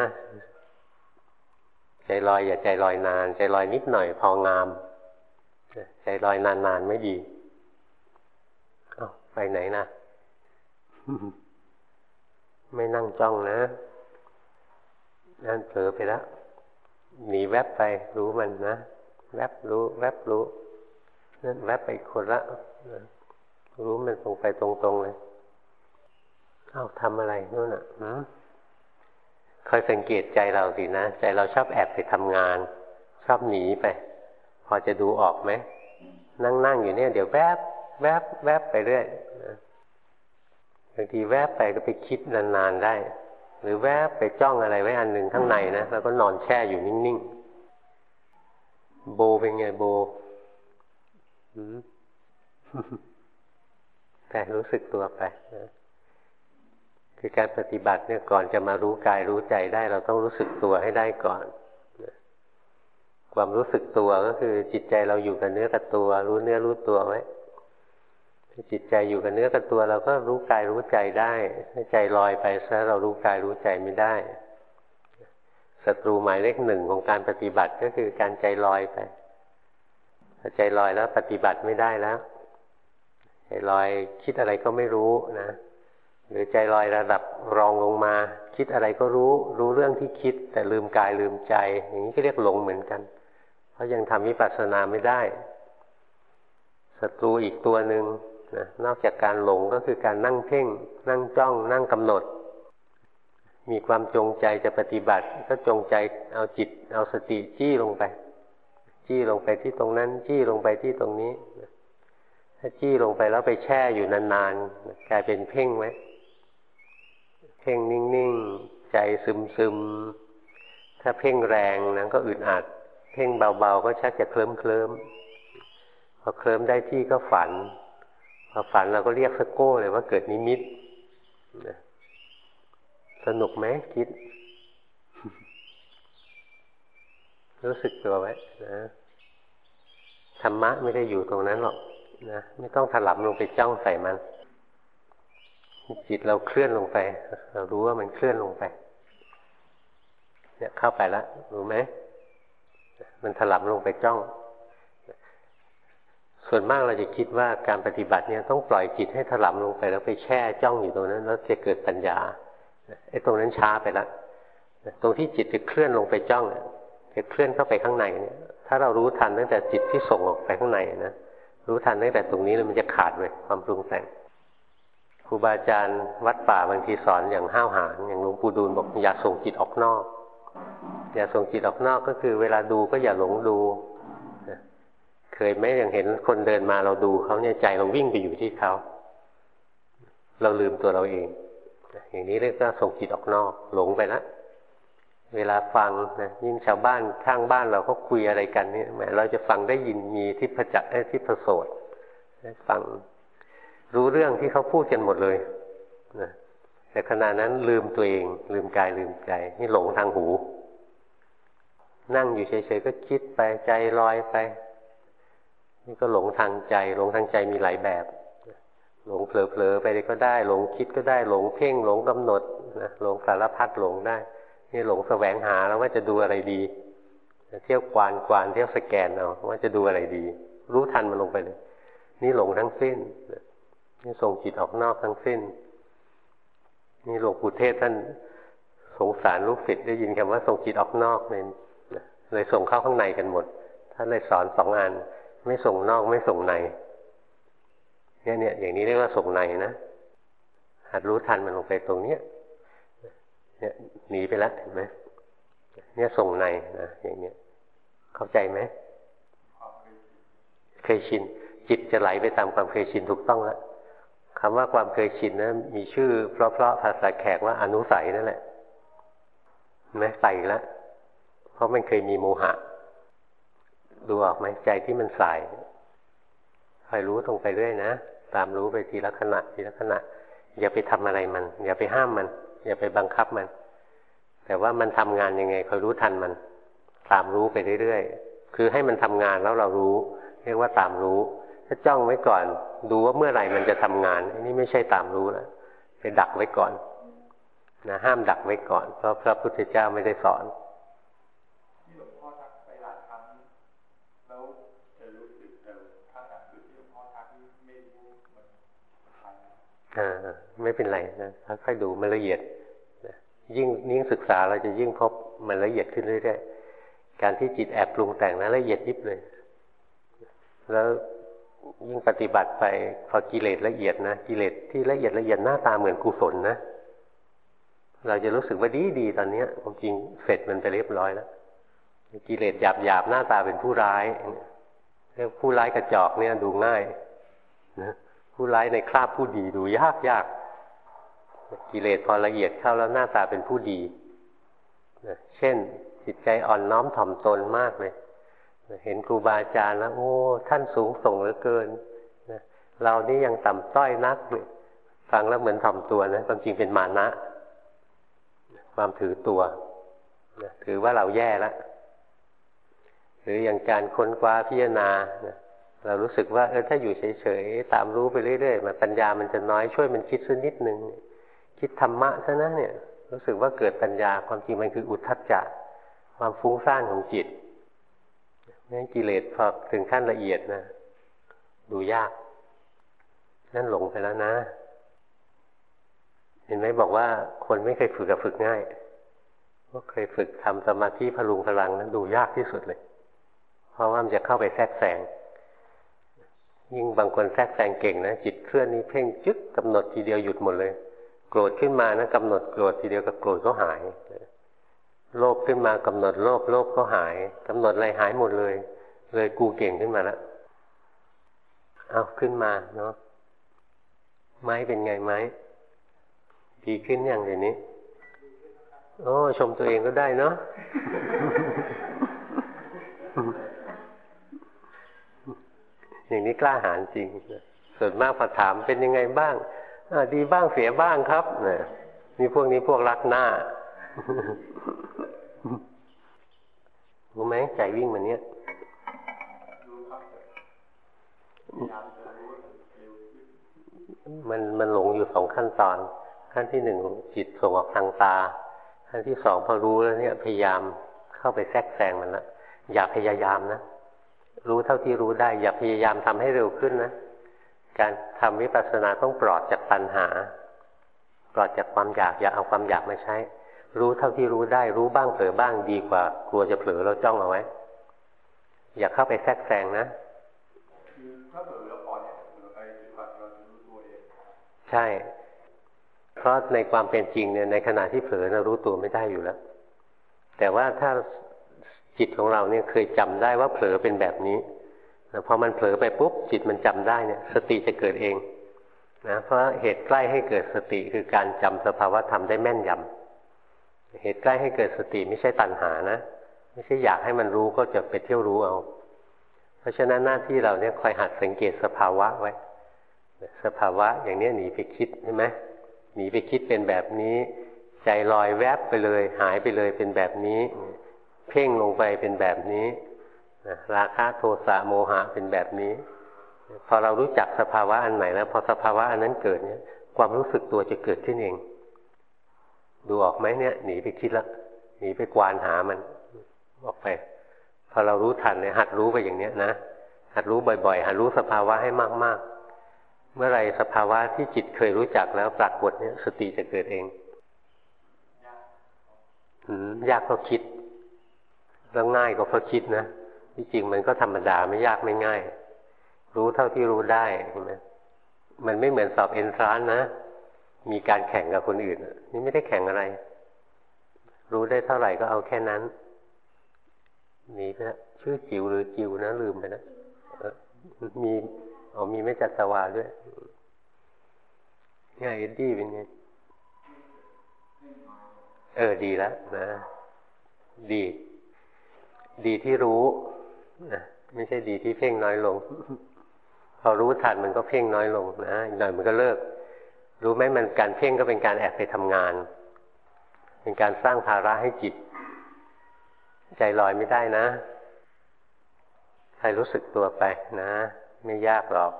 ใจลอยอย่าใจลอยนาน ใจลอยนิดหน่อยพองาม ใจลอยนานๆไม่ดี ไปไหนนะไม่นั่งจ้องนะนั่นเผลอไปแล้วหนีแวบไปรู้มันนะแวบรู้แวบรู้นั่นแวบไปคนละรู้มันตรงไปตรงๆเลยเอ้าทำอะไรนู่นอะคอยสังเกตใจเราสินะ ใจเราชอบแอบไปทำงาน ชอบหนีไป พอจะดูออกไหม นั่งนั่งอยู่เนี่ย เดี๋ยวแวบ แวบแวบไปเรื่อยบางทีแวบไปก็ไปคิดนานๆได้ หรือแวบไปจ้องอะไรไว้อันหนึ่งข้างในนะแล้วก็นอนแช่อยู่นิ่งๆ โบเป็นไงโบแต่รู้สึกตัวไปนะคือการปฏิบัติเนี่ยก่อนจะมารู้กายรู้ใจได้ เราต้องรู้สึกตัวให้ได้ก่อนความรู้สึกตัวก็คือจิตใจเราอยู่กับเนื้อกับตัว รู้เนื้อรู้ตัวไว้ จิตใจอยู่กับเนื้อกับตัว เราก็รู้กายรู้ใจได้ถ้าใจลอยไปซะเรารู้กายรู้ใจไม่ได้ศัตรูหมายเลขหนึ่งของการปฏิบัติก็คือการใจลอยไปถ้าใจลอยแล้วปฏิบัติไม่ได้แล้ว ใจลอยคิดอะไรก็ไม่รู้นะหรือใจลอยระดับรองลงมา คิดอะไรก็รู้ รู้เรื่องที่คิด แต่ลืมกายลืมใจ อย่างนี้ก็เรียกหลงเหมือนกัน เพราะยังทำวิปัสสนาไม่ได้ศัตรูอีกตัวหนึ่ง นะนอกจากการหลงก็คือการนั่งเพ่ง นั่งจ้อง นั่งกำหนด มีความจงใจจะปฏิบัติ ก็จงใจเอาจิต เอาสติจี้ลงไป จี้ลงไปที่ตรงนั้น จี้ลงไปที่ตรงนี้ ถ้าจี้ลงไปแล้วไปแช่อยู่นานๆ กลายเป็นเพ่งไว้ เพ่งนิ่งๆ ใจซึมๆ ถ้าเพ่งแรงนั้นก็อึดอัด เพ่งเบาๆ ก็ชักจะเคลิ้มเคลิ้มพอเคลิ้มได้ที่ก็ฝัน พอฝันเราก็เรียกสโก้เลยว่าเกิดนิมิตสนุกไหมคิด รู้สึกตัวไว้นะธรรมะไม่ได้อยู่ตรงนั้นหรอกนะไม่ต้องถลับลงไปจ้องใส่มัน จิตเราเคลื่อนลงไป เรารู้ว่ามันเคลื่อนลงไป เนี่ยเข้าไปแล้วรู้ไหมมันถลำลงไปจ้อง ส่วนมากเราจะคิดว่าการปฏิบัติเนี่ยต้องปล่อยจิตให้ถลำลงไปแล้วไปแช่จ้องอยู่ตรงนั้น แล้วจะเกิดปัญญาไอ้ตรงนั้นช้าไปล้วตรงที่จิตจะเคลื่อนลงไปจ้องจะเคลื่อนเข้าไปข้างในเนี่ย ถ้าเรารู้ทันตั้งแต่จิตที่ส่งออกไปข้างในนะรู้ทันตั้งแต่ตรงนี้แล้วมันจะขาดเลยความปรุงแต่งครูบาอาจารย์วัดป่าบางทีสอนอย่างห้าวหาญอย่างหลวงปู่ดูลบอกอย่าส่งจิตออกนอก อย่าส่งจิตออกนอกก็คือ เวลาดูก็อย่าหลงดู เคยไหมอย่างเห็นคนเดินมาเราดูเขาเนี่ยใจเราวิ่งไปอยู่ที่เขา เราลืมตัวเราเอง อย่างนี้เรียกว่าส่งจิตออกนอก หลงไปแล้วเวลาฟังนะยิ่งชาวบ้านข้างบ้านเราก็คุยอะไรกันเนี่ยแหมเราจะฟังได้ยินมีทิพจักทิพโสดฟังรู้เรื่องที่เขาพูดกันหมดเลยนะแต่ขณะนั้นลืมตัวเอง ลืมกายลืมใจนี่หลงทางหู นั่งอยู่เฉยๆก็คิดไปใจลอยไป นี่ก็หลงทางใจ หลงทางใจมีหลายแบบ หลงเผลอๆไปก็ได้ หลงคิดก็ได้ หลงเพ่ง หลงกำหนดนะหลงสารพัดหลงได้ นี่หลงแสวงหาแล้วว่าจะดูอะไรดี เที่ยวกวานกวานเที่ยวสแกนเอาว่าจะดูอะไรดี รู้ทันมันลงไปเลย นี่หลงทั้งสิ้นนี่ส่งจิตออกนอกทั้งสิ้น นี่หลวงปู่เทศท่านสงสารลูกศิษย์ได้ยินคำว่าส่งจิตออกนอกเลยเลยส่งเข้าข้างในกันหมด ท่านเลยสอนสองงาน ไม่ส่งนอกไม่ส่งในเนี่ยเนี่ยอย่างนี้เรียกว่าส่งในนะหัดรู้ทันมันลงไปตรงเนี้ยเนี่ยหนีไปแล้วเห็นไหมเนี่ยส่งในนะอย่างเนี้ยเข้าใจไหมเคยชิน จิตจะไหลไปตามความเคยชินถูกต้องแล้วคำว่าความเคยชินนะมีชื่อ เพราะเพราะภาษาแขกว่าอนุสัยนั่นแหละไหมใส่แล้วเพราะมันเคยมีโมหะ ดูออกไหมใจที่มันใส่คอยรู้ตรงไปเรื่อยนะ ตามรู้ไปทีละขณะทีละขณะ อย่าไปทำอะไรมัน อย่าไปห้ามมัน อย่าไปบังคับมัน แต่ว่ามันทำงานยังไงคอยรู้ทันมัน ตามรู้ไปเรื่อยๆ คือให้มันทำงานแล้วเรารู้ เรียกว่าตามรู้ ถ้าจ้องไว้ก่อน ดูว่าเมื่อไหร่มันจะทำงานอันนี้ไม่ใช่ตามรู้แล้วไปดักไว้ก่อนนะห้ามดักไว้ก่อน เพราะพระพุทธเจ้าไม่ได้สอนที่หลวงพ่อทักไปหลายครั้งแล้วจะรู้สึกแต่ถ้าหนังสือที่หลวงพ่อทักไม่รู้มัน อ่าไม่เป็นไรนะค่อยๆดูมันละเอียดนะยิ่งยิ่งศึกษาเราจะยิ่งพบมันละเอียดขึ้นเรื่อยๆการที่จิตแอบปรุงแต่งนั้นละเอียดยิบเลย แล้วยิ่งปฏิบัติไปพอกิเลสละเอียดนะกิเลสที่ละเอียดละเอียดหน้าตาเหมือนกุศลนะเราจะรู้สึกว่าดีดีตอนเนี้ยความจริงเสร็จมันไปเรียบร้อยแล้วกิเลสหยาบหยาบหน้าตาเป็นผู้ร้ายเรียกผู้ร้ายกระจอกเนี่ยดูง่าย ผู้ร้ายในคราบผู้ดีดูยากยากกิเลสพอละเอียดเข้าแล้วหน้าตาเป็นผู้ดีนะเช่นจิตใจอ่อนน้อมถ่อมตนมากเลยเห็นครูบาอาจารย์แล้วโอ้ท่านสูงส่งเหลือเกินนะเรานี่ยังต่ำต้อยนักเลยฟังแล้วเหมือนถ่อมตัวนะความจริงเป็นมานะ ความถือตัวถือว่าเราแย่แล้วหรืออย่างการค้นคว้าพิจารณา เรารู้สึกว่าเออถ้าอยู่เฉยๆตามรู้ไปเรื่อยๆมาปัญญามันจะน้อยช่วยมันคิดสักนิดหนึ่งคิดธรรมะซะนะเนี่ย รู้สึกว่าเกิดปัญญาความจริงมันคืออุทธัจจะความฟุ้งซ่านของจิตนั่นกิเลสพอถึงขั้นละเอียดนะดูยาก นั่นหลงไปแล้วนะ เห็นไหมบอกว่าคนไม่เคยฝึกกับฝึกง่ายก็เคยฝึกทำสมาธิพลุงพลังนั้นดูยากที่สุดเลย เพราะว่ามันจะเข้าไปแทรกแซง ยิ่งบางคนแทรกแซงเก่งนะจิตเคลื่อนนี้เพ่งจึ๊กกำหนดทีเดียวหยุดหมดเลย โกรธขึ้นมานะกำหนดโกรธทีเดียวก็โกรธก็หายโลภขึ้นมากำหนดโลภโลภก็หายกำหนดอะไรหายหมดเลย เลยกูเก่งขึ้นมาแล้วเอาขึ้นมาเนาะไม้เป็นไงไม้ดีขึ้นอย่างเดี๋ยวนี้ โอ้ชมตัวเองก็ได้เนาะ อย่างนี้กล้าหาญจริง ส่วนมากพอถามเป็นยังไงบ้างดีบ้างเสียบ้างครับเนี่ยนี่พวกนี้พวกรักหน้ารู้ไหมใจวิ่งมันเนี้ยมันมันหลงอยู่สองขั้นตอน ขั้นที่หนึ่งจิตส่งออกทางตา ขั้นที่สองพอรู้แล้วเนี่ยพยายามเข้าไปแทรกแซงมันละอย่าพยายามนะ รู้เท่าที่รู้ได้ อย่าพยายามทำให้เร็วขึ้นนะ การทำวิปัสสนาต้องปลอดจากปัญหา ปลอดจากความอยากอย่าเอาความอยากมาใช้ รู้เท่าที่รู้ได้ รู้บ้างเผลอบ้างดีกว่า กลัวจะเผลอเราจ้องเอาไว้ อย่าเข้าไปแทรกแซงนะถ้าเผลอแล้วปล่อยเผลอไปเราจะรู้ตัวเองใช่ เพราะในความเป็นจริงเนี่ยในขณะที่เผลอเรารู้ตัวไม่ได้อยู่แล้ว แต่ว่าถ้า จิตของเราเนี่ยเคยจำได้ว่าเผลอเป็นแบบนี้พอมันเผลอไปปุ๊บจิตมันจำได้เนี่ย สติจะเกิดเองนะเพราะเหตุใกล้ให้เกิดสติคือการจำสภาวะธรรมได้แม่นยำเหตุใกล้ให้เกิดสติไม่ใช่ตัณหานะไม่ใช่อยากให้มันรู้ก็จะไปเที่ยวรู้เอา เพราะฉะนั้นหน้าที่เราเนี่ยคอยหัดสังเกตสภาวะไว้ สภาวะอย่างนี้หนีไปคิดใช่ไหมหนีไปคิดเป็นแบบนี้ ใจลอยแวบไปเลย หายไปเลยเป็นแบบนี้ เพ่งลงไปเป็นแบบนี้ราคะโทสะโมหะเป็นแบบนี้ พอเรารู้จักสภาวะอันไหนแล้ว พอสภาวะอันนั้นเกิดเนี่ย ความรู้สึกตัวจะเกิดขึ้นเอง ดูออกไหมเนี่ย หนีไปคิดแล้วหนีไปกวานหามัน ออกไป พอเรารู้ทันเนี่ยหัดรู้ไปอย่างเนี้ยนะหัดรู้บ่อยๆ หัดรู้สภาวะให้มากๆ เมื่อไรสภาวะที่จิตเคยรู้จักแล้วปรากฏเนี่ยสติจะเกิดเองยากก็คิด แล้วง่ายก็เพราะคิดนะที่จริงมันก็ธรรมดาไม่ยากไม่ง่าย รู้เท่าที่รู้ได้เห็นไหมมันไม่เหมือนสอบเอนทรานนะ มีการแข่งกับคนอื่น นี่ไม่ได้แข่งอะไร รู้ได้เท่าไหร่ก็เอาแค่นั้นมีนะชื่อจิ๋วหรือจิ๋วนะลืมไปนะมีอ๋อมีไม่จัตวาด้วยนี่เอ็ดดี้เป็นไงเออดีแล้วนะ ดี ดีที่รู้นะไม่ใช่ดีที่เพ่งน้อยลง พอรู้ทันมันก็เพ่งน้อยลงนะอีกหน่อยมันก็เลิก รู้ไหมมันการเพ่งก็เป็นการแอบไปทำงาน เป็นการสร้างภาระให้จิต ใจลอยไม่ได้นะ ใครรู้สึกตัวไปนะ ไม่ยากหรอก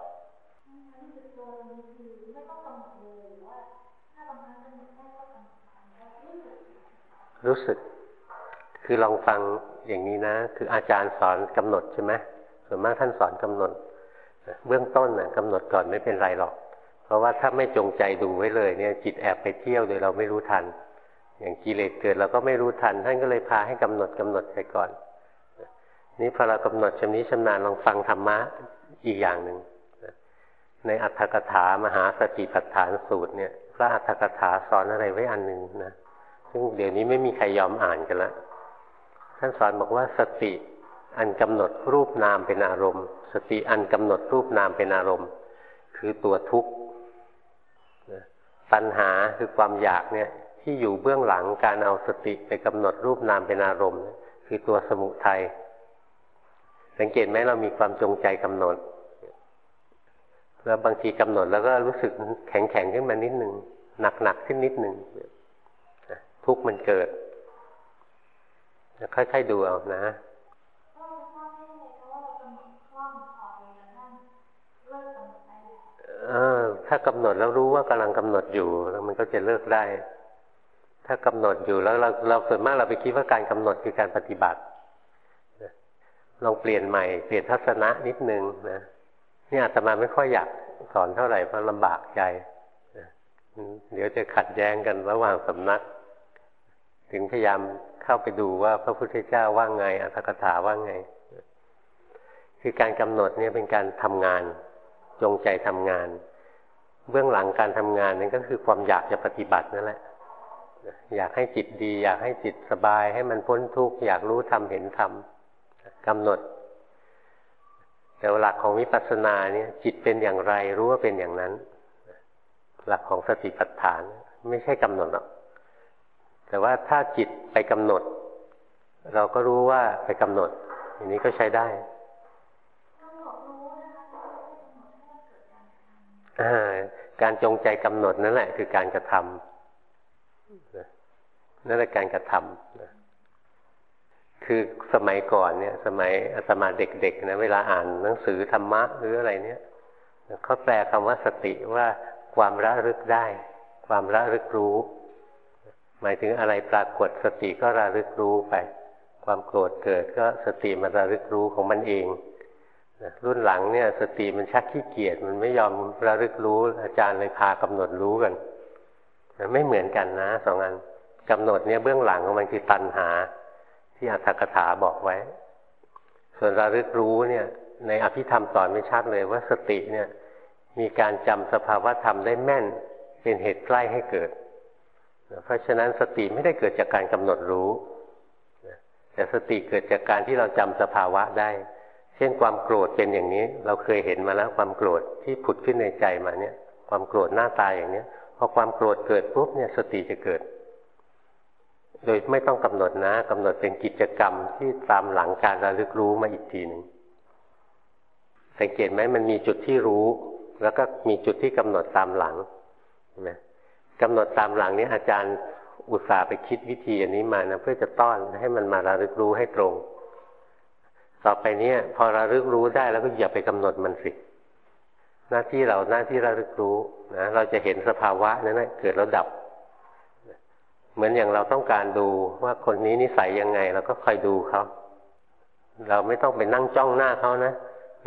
รู้สึก คือลองฟังอย่างนี้นะ คืออาจารย์สอนกำหนดใช่ไหมส่วนมากท่านสอนกำหนดเบื้องต้นนะกำหนดก่อนไม่เป็นไรหรอก เพราะว่าถ้าไม่จงใจดูไว้เลยเนี่ยจิตแอบไปเที่ยวโดยเราไม่รู้ทัน อย่างกิเลสเกิดเราก็ไม่รู้ทัน ท่านก็เลยพาให้กำหนดกำหนดไปก่อน นี่พอเรากำหนดชำนี้ชำนาญลองฟังธรรมะอีกอย่างหนึ่งในอัตถกถามหาสติปัฏฐานสูตรเนี่ยพระอัตถกถาสอนอะไรไว้อันหนึ่งนะซึ่งเดี๋ยวนี้ไม่มีใครยอมอ่านกันละ ท่านสอนบอกว่าสติอันกำหนดรูปนามเป็นอารมณ์ สติอันกำหนดรูปนามเป็นอารมณ์ คือตัวทุกข์ปัญหาคือความอยากเนี่ยที่อยู่เบื้องหลังการเอาสติไปกำหนดรูปนามเป็นอารมณ์ คือตัวสมุทัยสังเกตไหมเรามีความจงใจกำหนดแล้วบางทีกำหนดแล้วก็รู้สึกแข็งแข็งขึ้นมานิดหนึ่งหนักหนักขึ้นนิดหนึ่งทุกข์มันเกิด ค่อยๆดูเอานะเออถ้ากำหนดแล้วรู้ว่ากำลังกำหนดอยู่แล้วมันก็จะเลิกได้ ถ้ากำหนดอยู่แล้วเราเราส่วนมากเราไปคิดว่าการกำหนดคือการปฏิบัติลองเปลี่ยนใหม่เปลี่ยนทัศนะนิดนึงนะนี่อาตมาไม่ค่อยอยากสอนเท่าไหร่เพราะลำบากใจเดี๋ยวจะขัดแย้งกันระหว่างสำนัก ถึงพยายาม เข้าไปดูว่าพระพุทธเจ้าว่าไงอัตถกถาว่าไง คือการกำหนดเนี่ยเป็นการทำงาน จงใจทำงาน เบื้องหลังการทำงานนั่นก็คือความอยากจะปฏิบัตินั่นแหละอยากให้จิตดี อยากให้จิตสบาย ให้มันพ้นทุกข์อยากรู้ทำเห็นทำกำหนด แต่หลักของวิปัสสนาเนี่ย จิตเป็นอย่างไรรู้ว่าเป็นอย่างนั้น หลักของสติปัฏฐาน ไม่ใช่กำหนดหรอก แต่ว่าถ้าจิตไปกำหนด เราก็รู้ว่าไปกำหนด อย่างนี้ก็ใช้ได้การจงใจกำหนดนั่นแหละ คือการกระทำนั่นแหละการกระทำคือสมัยก่อนเนี่ย สมัยอาตมาเด็กๆนะเวลาอ่านหนังสือธรรมะหรืออะไรเนี่ยเขาแปลคำว่าสติว่าความระลึกได้ ความระลึกรู้ หมายถึงอะไรปรากฏสติก็ระลึกรู้ไป ความโกรธเกิดก็สติมันระลึกรู้ของมันเองรุ่นหลังเนี่ยสติมันชักขี้เกียจมันไม่ยอมระลึกรู้ อาจารย์เลยพากำหนดรู้กันไม่เหมือนกันนะสองอันกำหนดเนี่ยเบื้องหลังของมันคือตัณหา ที่อัตถกถาบอกไว้ ส่วนระลึกรู้เนี่ย ในอภิธรรมสอนไม่ชัดเลยว่าสติเนี่ย มีการจำสภาวะธรรมได้แม่น เป็นเหตุใกล้ให้เกิด เพราะฉะนั้นสติไม่ได้เกิดจากการกำหนดรู้แต่สติเกิดจากการที่เราจำสภาวะได้ เช่นความโกรธเป็นอย่างนี้ เราเคยเห็นมาแล้วความโกรธที่ผุดขึ้นในใจมาเนี่ย ความโกรธหน้าตายอย่างเนี้ยพอความโกรธเกิดปุ๊บเนี่ยสติจะเกิด โดยไม่ต้องกำหนดนะกำหนดเป็นกิจกรรมที่ตามหลังการระลึกรู้มาอีกทีหนึ่งสังเกตไหมมันมีจุดที่รู้ แล้วก็มีจุดที่กำหนดตามหลังเห็นไหม กำหนดตามหลังนี้อาจารย์อุตส่าห์ไปคิดวิธีอันนี้มานะเพื่อจะต้อนให้มันมาระลึกรู้ให้ตรง ต่อไปเนี้ยพอระลึกรู้ได้แล้วก็อย่าไปกำหนดมันสิ หน้าที่เราหน้าที่ระลึกรู้นะเราจะเห็นสภาวะนั้นนะเกิดแล้วดับ เหมือนอย่างเราต้องการดูว่าคนนี้นิสัยยังไงเราก็คอยดูเขาเราไม่ต้องไปนั่งจ้องหน้าเขานะ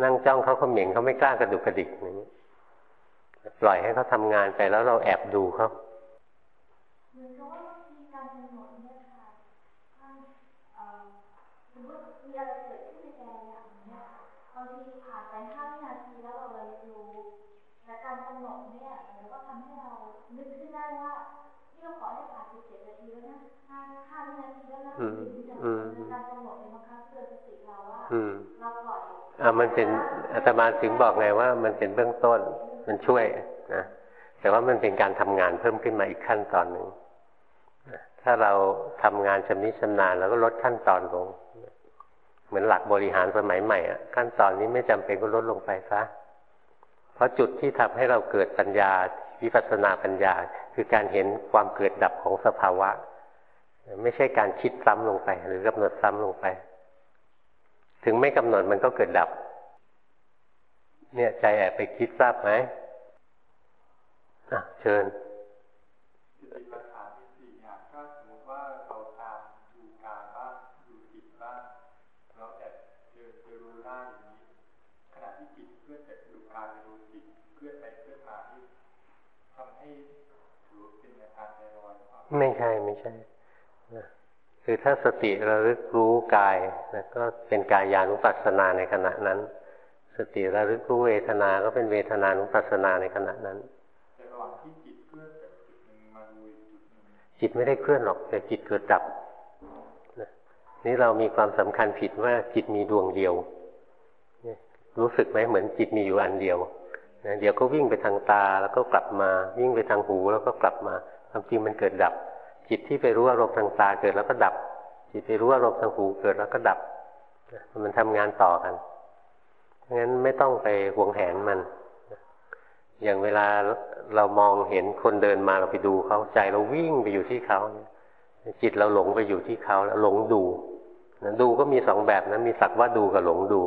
นั่งจ้องเขาเขาเหม่งเขาไม่กล้ากระดุกกระดิกอย่างนี้ ปล่อยให้เขาทำงานไปแล้วเราแอบดูเขาอ่ามันเป็นอาตมาถึงบอกไงว่า มันเป็นเบื้องต้น มันช่วยนะแต่ว่ามันเป็นการทำงานเพิ่มขึ้นมาอีกขั้นตอนหนึ่งถ้าเราทำงานชำนิชำนาญแล้วก็ลดขั้นตอนลง เหมือนหลักบริหารสมัยใหม่อะขั้นตอนนี้ไม่จำเป็นก็ลดลงไปซะเพราะจุดที่ทำให้เราเกิดปัญญาวิปัสสนาปัญญา คือการเห็นความเกิดดับของสภาวะ ไม่ใช่การคิดซ้ำลงไป หรือกำหนดซ้ำลงไป ถึงไม่กำหนดมันก็เกิดดับ เนี่ยใจแอบไปคิดทราบไหมอะเชิญไม่ใช่ไม่ใช่คือถ้าสติระลึกรู้กายนะก็เป็นกายานุปัสสนาในขณะนั้น สติระลึกรู้เวทนาก็เป็นเวทนานุปัสสนาในขณะนั้นจิตไม่ได้เคลื่อนหรอกแต่จิตเกิดดับนี่เรามีความสำคัญผิดว่าจิตมีดวงเดียว รู้สึกไหมเหมือนจิตมีอยู่อันเดียวเดี๋ยวก็วิ่งไปทางตาแล้วก็กลับมา วิ่งไปทางหูแล้วก็กลับมาความจริงมันเกิดดับ จิตที่ไปรู้อารมณ์ทางตาเกิดแล้วก็ดับ จิตไปรู้อารมณ์ทางหูเกิดแล้วก็ดับ มันทำงานต่อกัน งั้นไม่ต้องไปหวงแหนมัน อย่างเวลาเรามองเห็นคนเดินมาเราไปดูเขาใจเราวิ่งไปอยู่ที่เขาจิตเราหลงไปอยู่ที่เขาแล้วหลงดูดูก็มีสองแบบนะมีสักว่าดูกับหลงดู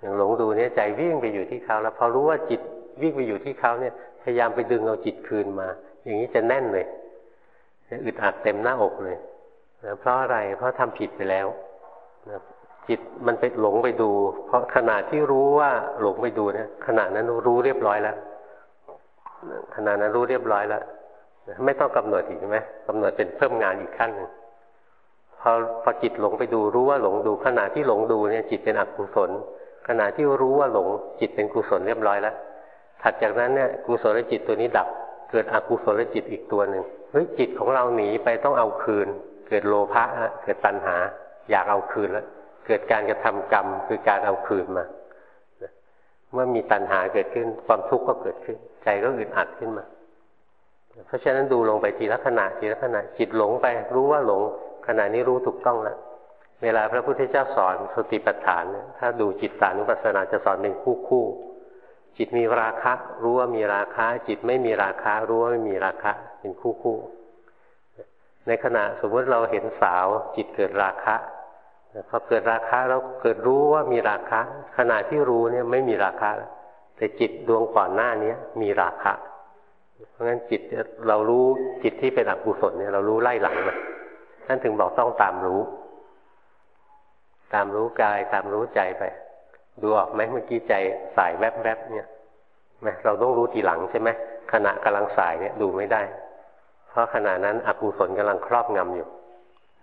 อย่างหลงดูเนี่ยใจวิ่งไปอยู่ที่เขาแล้วพอรู้ว่าจิตวิ่งไปอยู่ที่เขาเนี่ย พยายามไปดึงเอาจิตคืนมา อย่างนี้จะแน่นเลยอึดอัดเต็มหน้าอกเลยนะเพราะอะไรเพราะทำผิดไปแล้วนะ จิตมันไปหลงไปดู เพราะขณะที่รู้ว่าหลงไปดูเนี่ยขณะนั้นรู้เรียบร้อยแล้วขณะนั้นรู้เรียบร้อยแล้วไม่ต้องกำหนดอีกใช่ไหมกำหนดเป็นเพิ่มงานอีกขั้นหนึ่งพอพอจิตหลงไปดูรู้ว่าหลงดู ขณะที่หลงดูเนี่ย จิตเป็นอกุศลขณะที่รู้ว่าหลงจิตเป็นกุศลเรียบร้อยแล้วถัดจากนั้นเนี่ยกุศลจิตตัวนี้ดับ เกิดอกุศลจิตอีกตัวหนึ่งเฮ้ยจิตของเราหนีไปต้องเอาคืน เกิดโลภะเกิดตัณหา อยากเอาคืนแล้ว เกิดการกระทำกรรมคือการเอาคืนมาเมื่อมีตัณหาเกิดขึ้น ความทุกข์ก็เกิดขึ้น ใจก็อึดอัดขึ้นมา เพราะฉะนั้นดูลงไปทีละขณะทีละขณะจิตหลงไป รู้ว่าหลงขณะนี้รู้ถูกต้องแล้วเวลาพระพุทธเจ้าสอนสติปัฏฐานถ้าดูจิตตานุปัสสนาจะสอนเป็นคู่คู่จิตมีราคะ รู้ว่ามีราคะ จิตไม่มีราคะ รู้ว่าไม่มีราคะ เป็นคู่คู่ในขณะสมมติเราเห็นสาว จิตเกิดราคะ พอเกิดราคะเราเกิดรู้ว่ามีราคะ ขณะที่รู้เนี่ยไม่มีราคะ แต่จิตดวงก่อนหน้านี้มีราคะ เพราะงั้นจิตเรารู้จิตที่เป็นอกุศลเนี่ยเรารู้ไล่หลังมันท่านถึงบอกต้องตามรู้ ตามรู้กายตามรู้ใจไป ดูออกไหมเมื่อกี้ใจสายแวบๆเนี่ยไหมเราต้องรู้ทีหลังใช่ไหมขณะกำลังสายเนี่ยดูไม่ได้ เพราะขณะนั้นอกุศลกำลังครอบงำอยู่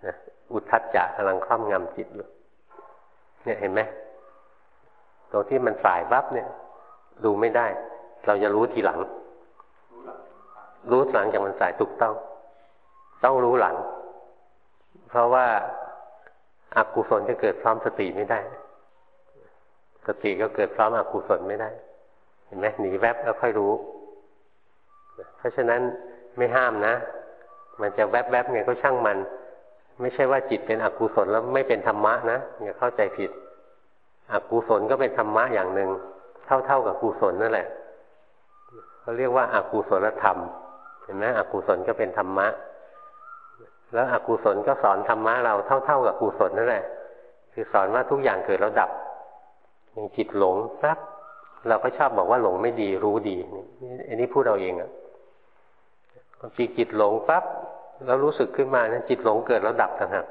นะ อุทธัจจะกำลังครอบงำจิตเนี่ยเห็นไหมตรงที่มันสายบับเนี่ย ดูไม่ได้ เราจะรู้ทีหลัง รู้หลังจากมันสายถูกต้อง ต้องรู้หลัง เพราะว่าอากุศลจะเกิดพร้อมสติไม่ได้ สติก็เกิดพร้อมอกุศลไม่ได้ เห็นไหมหนีแวบแล้วค่อยรู้ เพราะฉะนั้นไม่ห้ามนะ มันจะแวบแวบไงก็ช่างมัน ไม่ใช่ว่าจิตเป็นอกุศลแล้วไม่เป็นธรรมะนะอย่าเข้าใจผิด อกุศลก็เป็นธรรมะอย่างหนึ่งเท่าเท่ากับกุศลนั่นแหละเขาเรียกว่าอากุศลธรรม เห็นไหมอกุศลก็เป็นธรรมะ แล้วอกุศลก็สอนธรรมะเราเท่าเท่ากับกุศลนั่นแหละ คือสอนว่าทุกอย่างเกิดแล้วดับอย่างจิตหลงปั๊บเราก็ชอบบอกว่าหลงไม่ดีรู้ดีอันนี้พูดเราเองอะจิตจิตหลงปั๊บ แล้วรู้สึกขึ้นมานะจิตหลงเกิดแล้วดับต่างหาก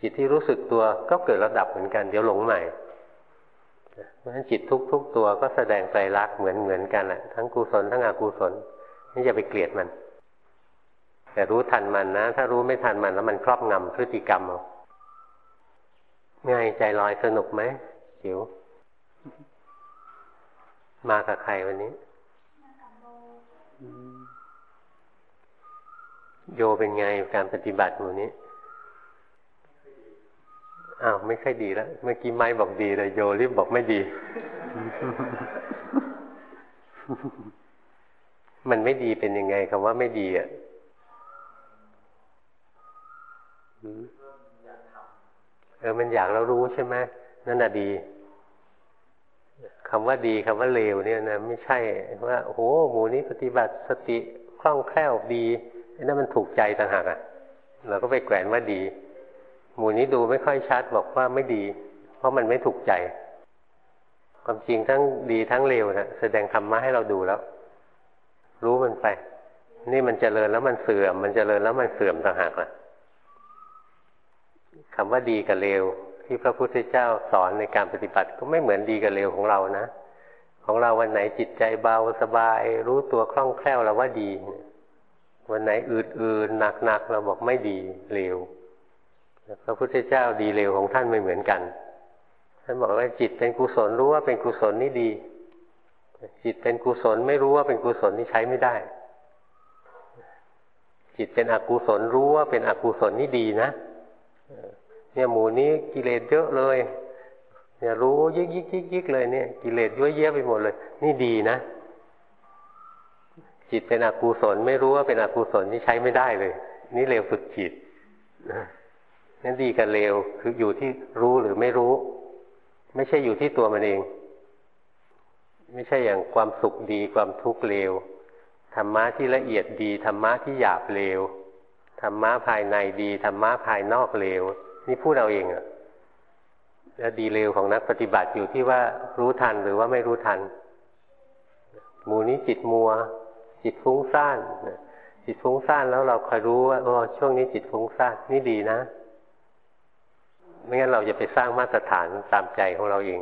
จิตที่รู้สึกตัวก็เกิดแล้วดับเหมือนกัน เดี๋ยวหลงใหม่เพราะฉะนั้นจิตทุก ๆ ตัวก็แสดงใจรักเหมือนเหมือนกันแหละทั้งกุศลทั้งอกุศลนี่อย่าไปเกลียดมัน แต่รู้ทันมันนะ ถ้ารู้ไม่ทันมันแล้วมันครอบงำพฤติกรรมเอาง่ายใจลอยสนุกไหมจิ๋วมากับใครวันนี้โโยเป็นไงการปฏิบัติหมู่นี้อ้าวไม่ค่อยดีแล้ว เมื่อกี้ไม้บอกดีเลยโยรีบบอกไม่ดี มันไม่ดีเป็นยังไงคำว่าไม่ดีอะเออ มันอยากเรารู้ใช่ไหมนั่นน่ะดีคำว่าดีคำว่าเลวเนี่ยนะไม่ใช่ว่าโอ้โหหมูนี้ปฏิบัติสติคล่องแคล่วดี นั่นมันถูกใจต่างหากอะ เราก็ไปแกวนว่าดี หมูนี้ดูไม่ค่อยชัดบอกว่าไม่ดี เพราะมันไม่ถูกใจ ความจริงทั้งดีทั้งเลวนะแสดงธรรมะให้เราดูแล้ว รู้มันไป นี่มันเจริญแล้วมันเสื่อม มันเจริญแล้วมันเสื่อมต่างหากล่ะคำว่าดีกับเลวที่พระพุทธเจ้าสอนในการปฏิบัติก็ไม่เหมือนดีกับเลวของเรานะ ของเราวันไหนจิตใจเบาสบาย รู้ตัวคล่องแคล่วเราว่าดี วันไหนอืดๆหนักๆเราบอกไม่ดีเลวพระพุทธเจ้าดีเลวของท่านไม่เหมือนกันท่านบอกว่าจิตเป็นกุศลรู้ว่าเป็นกุศลนี่ดี จิตเป็นกุศลไม่รู้ว่าเป็นกุศลนี่ใช้ไม่ได้ จิตเป็นอกุศลรู้ว่าเป็นอกุศลนี่ดีนะเนี่ยหมูนี้กิเลสเยอะเลยเนี่ยรู้ยิกยิกยิกยิกเลยเนี่ย กิเลสเยอะแยะไปหมดเลย นี่ดีนะ จิตเป็นอกุศลไม่รู้ว่าเป็นอกุศลนี่ใช้ไม่ได้เลย นี่เลวสุดจิตนั่นดีกับเลวคืออยู่ที่รู้หรือไม่รู้ ไม่ใช่อยู่ที่ตัวมันเอง ไม่ใช่อย่างความสุขดีความทุกข์เลวธรรมะที่ละเอียดดีธรรมะที่หยาบเลวธรรมะภายในดีธรรมะภายนอกเลวนี่พูดเอาเองอะแล้วดีเลวของนักปฏิบัติอยู่ที่ว่ารู้ทันหรือว่าไม่รู้ทันหมู่นี้จิตมัว จิตฟุ้งซ่านจิตฟุ้งซ่านแล้วเราคอยรู้ว่าโอ้ช่วงนี้จิตฟุ้งซ่านนี่ดีนะ ไม่งั้นเราจะไปสร้างมาตรฐานตามใจของเราเอง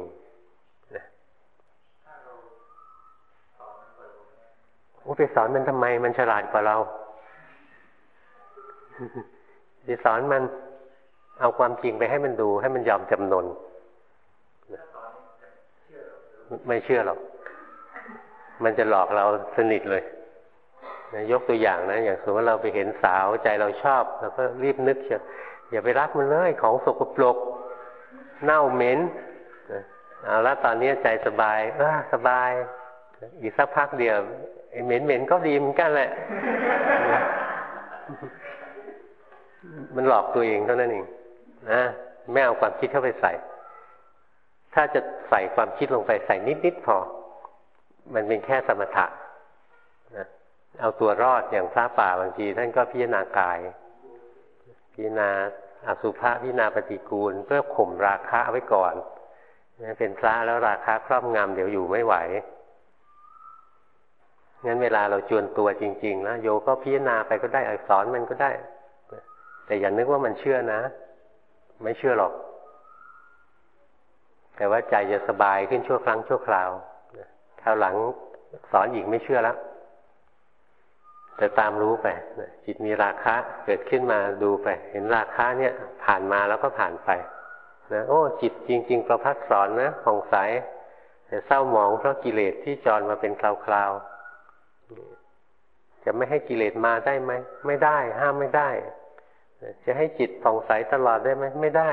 โอ้ไปสอนมันทำไมมันฉลาดกว่าเราไปสอนมันเอาความจริงไปให้มันดู ให้มันยอมจำนนไม่เชื่อหรอก มันจะหลอกเราสนิทเลย ยกตัวอย่างนะ อย่างสมมติว่าเราไปเห็นสาวใจเราชอบเราก็รีบนึกเชียอย่าไปรักมันเลยของสกปรกเน่าเหม็นเอาละตอนนี้ใจสบายเออสบาย อีกสักพักเดียวเหม็นเหม็นก็ดีเหมือนกันแหละ มันหลอกตัวเองเท่านั้นเองนะไม่เอาความคิดเข้าไปใส่ ถ้าจะใส่ความคิดลงไปใส่นิดๆพอ มันเป็นแค่สมถะ เอาตัวรอดอย่างพระป่าบางที ท่านก็พิจารณากาย พิจารณาอสุภะพิจารณาปฏิกูล เพื่อข่มราคะไว้ก่อนเป็นพระแล้วราคะครอบงำเดี๋ยวอยู่ไม่ไหวงั้นเวลาเราจวนตัวจริงๆแล้วโยก็พิจารณาไปก็ได้อักษรมันก็ได้ แต่อย่านึกว่ามันเชื่อนะ ไม่เชื่อหรอก แต่ว่าใจจะสบายขึ้นชั่วครั้งชั่วคราวคราวหลังสอนอีกไม่เชื่อแล้ว แต่ตามรู้ไปจิตมีราคะเกิดขึ้นมาดูไป เห็นราคะเนี่ยผ่านมาแล้วก็ผ่านไปนะโอ้จิตจริง ๆ ประพัดสอนนะผ่องใสแต่เศร้าหมองเพราะกิเลสที่จรมาเป็นคราวๆจะไม่ให้กิเลสมาได้ไหมไม่ได้ ห้ามไม่ได้ จะให้จิตผ่องใสตลอดได้ไหมไม่ได้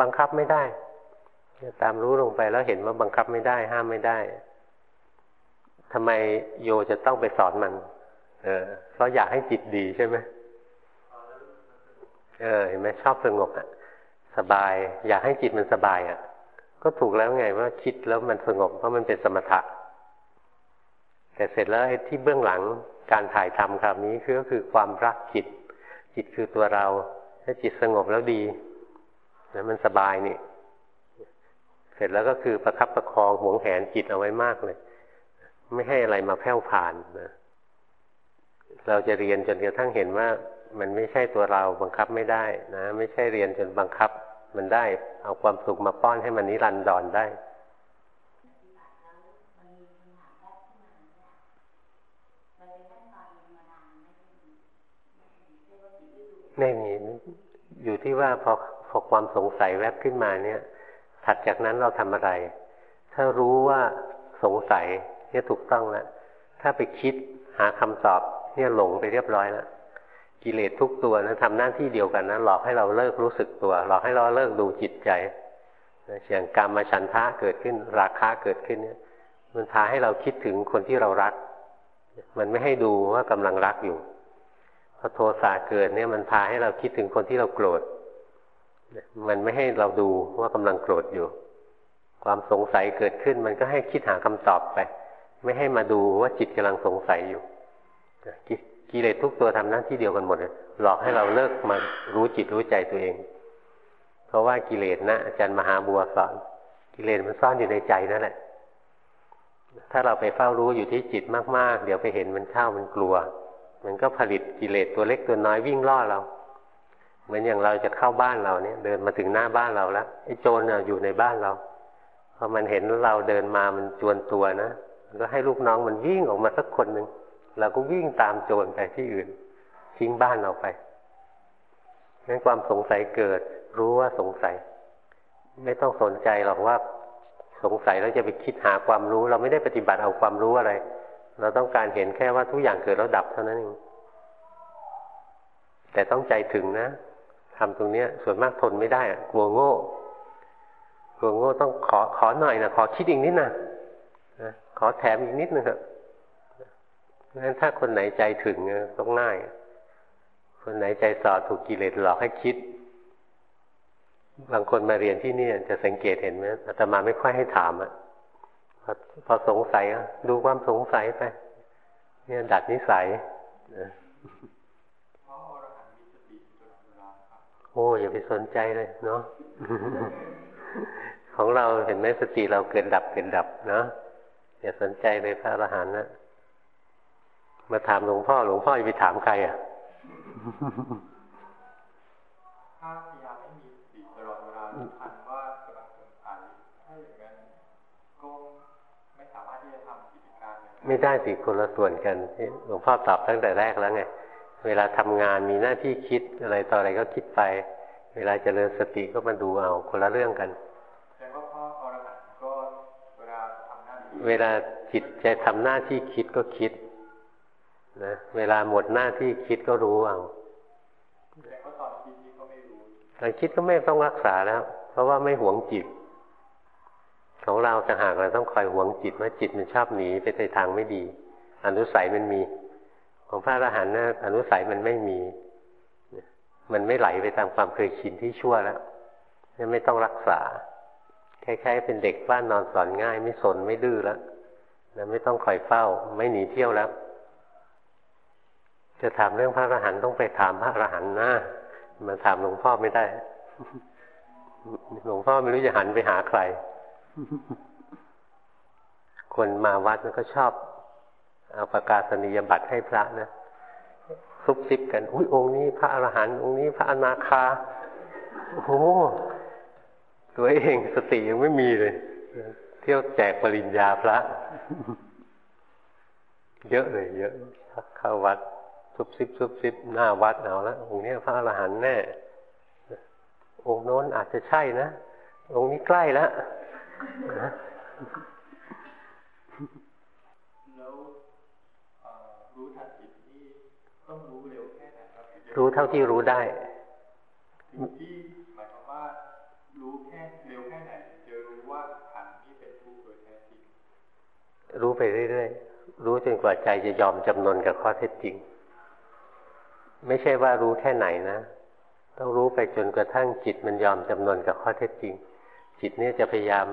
บังคับไม่ได้ตามรู้ลงไปแล้วเห็นว่าบังคับไม่ได้ ห้ามไม่ได้ทำไมโยจะต้องไปสอนมัน เออเพราะอยากให้จิตดีใช่ไหมเออเห็นไหมชอบสงบอะ สบาย อยากให้จิตมันสบายอะ ก็ถูกแล้วไงว่าคิดแล้วมันสงบเพราะมันเป็นสมถะแต่เสร็จแล้วไอ้ที่เบื้องหลังการถ่ายทำคราวนี้คือก็คือความรักจิต จิตคือตัวเรา ถ้าจิตสงบแล้วดีนะมันสบายนี่ เสร็จแล้วก็คือประคับประคองหวงแหนจิตเอาไว้มากเลย ไม่ให้อะไรมาแผ่วผ่านนะ เราจะเรียนจนกระทั่งเห็นว่า มันไม่ใช่ตัวเราบังคับไม่ได้นะ ไม่ใช่เรียนจนบังคับมันได้ เอาความสุขมาป้อนให้มันนิรันดรได้ไม่มีอยู่ที่ว่าพอพอความสงสัยแวบขึ้นมาเนี่ย ถัดจากนั้นเราทำอะไร ถ้ารู้ว่าสงสัยเนี่ยถูกต้องแล้วถ้าไปคิดหาคำตอบ เนี่ยหลงไปเรียบร้อยแล้วกิเลสทุกตัวนะทำหน้าที่เดียวกันนะหลอกให้เราเลิกรู้สึกตัว หลอกให้เราเลิกดูจิตใจอย่างกรรมฉันทะเกิดขึ้น ราคะเกิดขึ้นเนี่ย มันพาให้เราคิดถึงคนที่เรารัก มันไม่ให้ดูว่ากำลังรักอยู่พอโทสะเกิดเนี่ยมันพาให้เราคิดถึงคนที่เราโกรธมันไม่ให้เราดูว่ากำลังโกรธอยู่ ความสงสัยเกิดขึ้น มันก็ให้คิดหาคำตอบไป ไม่ให้มาดูว่าจิตกำลังสงสัยอยู่ กิเลสทุกตัวทำหน้าที่เดียวกันหมดเลยหลอกให้เราเลิกมารู้จิตรู้ใจตัวเอง เพราะว่ากิเลสนะอาจารย์มหาบัวสอนกิเลสมันซ่อนอยู่ในใจนั่นแหละ ถ้าเราไปเฝ้ารู้อยู่ที่จิตมากๆ เดี๋ยวไปเห็นมันเข้ามันกลัว มันก็ผลิตกิเลสตัวเล็กตัวน้อยวิ่งล่อเรา เหมือนอย่างเราจะเข้าบ้านเราเนี่ย เดินมาถึงหน้าบ้านเราแล้วไอ้โจรอยู่ในบ้านเราพอมันเห็นเราเดินมามันจวนตัวนะมันก็ให้ลูกน้องมันวิ่งออกมาสักคนหนึ่ง เราก็วิ่งตามโจรไปที่อื่น ทิ้งบ้านเราไปงั้นความสงสัยเกิด รู้ว่าสงสัย ไม่ต้องสนใจหรอกว่าสงสัยแล้วจะไปคิดหาความรู้ เราไม่ได้ปฏิบัติเอาความรู้อะไร เราต้องการเห็นแค่ว่าทุกอย่างเกิดแล้วดับเท่านั้นเองแต่ต้องใจถึงนะทำตรงเนี้ย ส่วนมากทนไม่ได้กลัวโง่กลัวโง่ต้องขอขอหน่อยนะขอคิดอีกนิดนะขอแถมอีกนิดนึงเถอะ งั้นถ้าคนไหนใจถึงต้องง่าย คนไหนใจสอดถูกกิเลสหลอกให้คิด บางคนมาเรียนที่นี่จะสังเกตเห็นไหมอาตมาไม่ค่อยให้ถามอะพอพอสงสัยดูความสงสัยไป เนี่ยดัดนิสัยโอ้อย่าไปสนใจเลยเนาะของเราเห็นไหมสติเราเกิดดับเกิดดับเนาะอย่าสนใจเลยพระอรหันต์นะ มาถามหลวงพ่อ หลวงพ่อจะไปถามใครอะถ้าพยายามไม่มีสติตลอดเวลาทันว่ากำลังสงสัยถ้าอย่างนั้นก็ไม่สามารถที่จะทำกิจการไม่ได้สิคนละส่วนกันหลวงพ่อตอบตั้งแต่แรกแล้วไง เวลาทำงานมีหน้าที่คิดอะไรต่ออะไรก็คิดไป เวลาเจริญสติก็มาดูเอาคนละเรื่องกันแต่ว่าพ่ออรหันต์ก็เวลาทำหน้าที่เวลาจิตใจทำหน้าที่คิดก็คิด นะเวลาหมดหน้าที่คิดก็รู้เอาแต่ตอนคิดก็ไม่รู้ตอนคิดก็ไม่ต้องรักษาแล้ว เพราะว่าไม่หวงจิต ของเราจะหากเราต้องคอยหวงจิตว่าจิตมันชอบหนีไปในทางไม่ดี อนุสัยมันมี ของพระอรหันต์นะอนุสัยมันไม่มี มันไม่ไหลไปตามความเคยชินที่ชั่วแล้วนี่ไม่ต้องรักษาคล้ายๆเป็นเด็กบ้านนอนสอนง่าย ไม่สนไม่ดื้อแล้วนะไม่ต้องคอยเฝ้า ไม่หนีเที่ยวแล้ว จะถามเรื่องพระอรหันต์ต้องไปถามพระอรหันต์นะมาถามหลวงพ่อไม่ได้ หลวงพ่อไม่รู้จะหันไปหาใคร คนมาวัดมันก็ชอบเอาประกาศนียบัตรให้พระนะซุบซิบกัน อุ้ยองค์นี้พระอรหันต์องค์นี้พระอนาคา โอ้โหตัวเองสติยังไม่มีเลย เที่ยวแจกปริญญาพระ เยอะเลย เยอะเข้าวัด ซุบซิบซุบซิบหน้าวัดเอาละองค์นี้พระอรหันต์แน่ องค์โน้นอาจจะใช่นะองค์นี้ใกล้แล้วแล้วรู้ทันจิตนี่ต้องรู้เร็วแค่ไหนครับรู้เท่าที่รู้ได้ที่หมายความว่ารู้แค่เร็วแค่ไหนจะรู้ว่าขันนี้เป็นทุกข์โดยแท้จริง รู้ไปเรื่อยๆ รู้จนกว่าใจจะยอมจำนนกับข้อเท็จจริง ไม่ใช่ว่ารู้แค่ไหนนะ ต้องรู้ไปจนกระทั่งจิตมันยอมจำนวนกับข้อเท็จจริง จิตเนี่ยจะพยายาม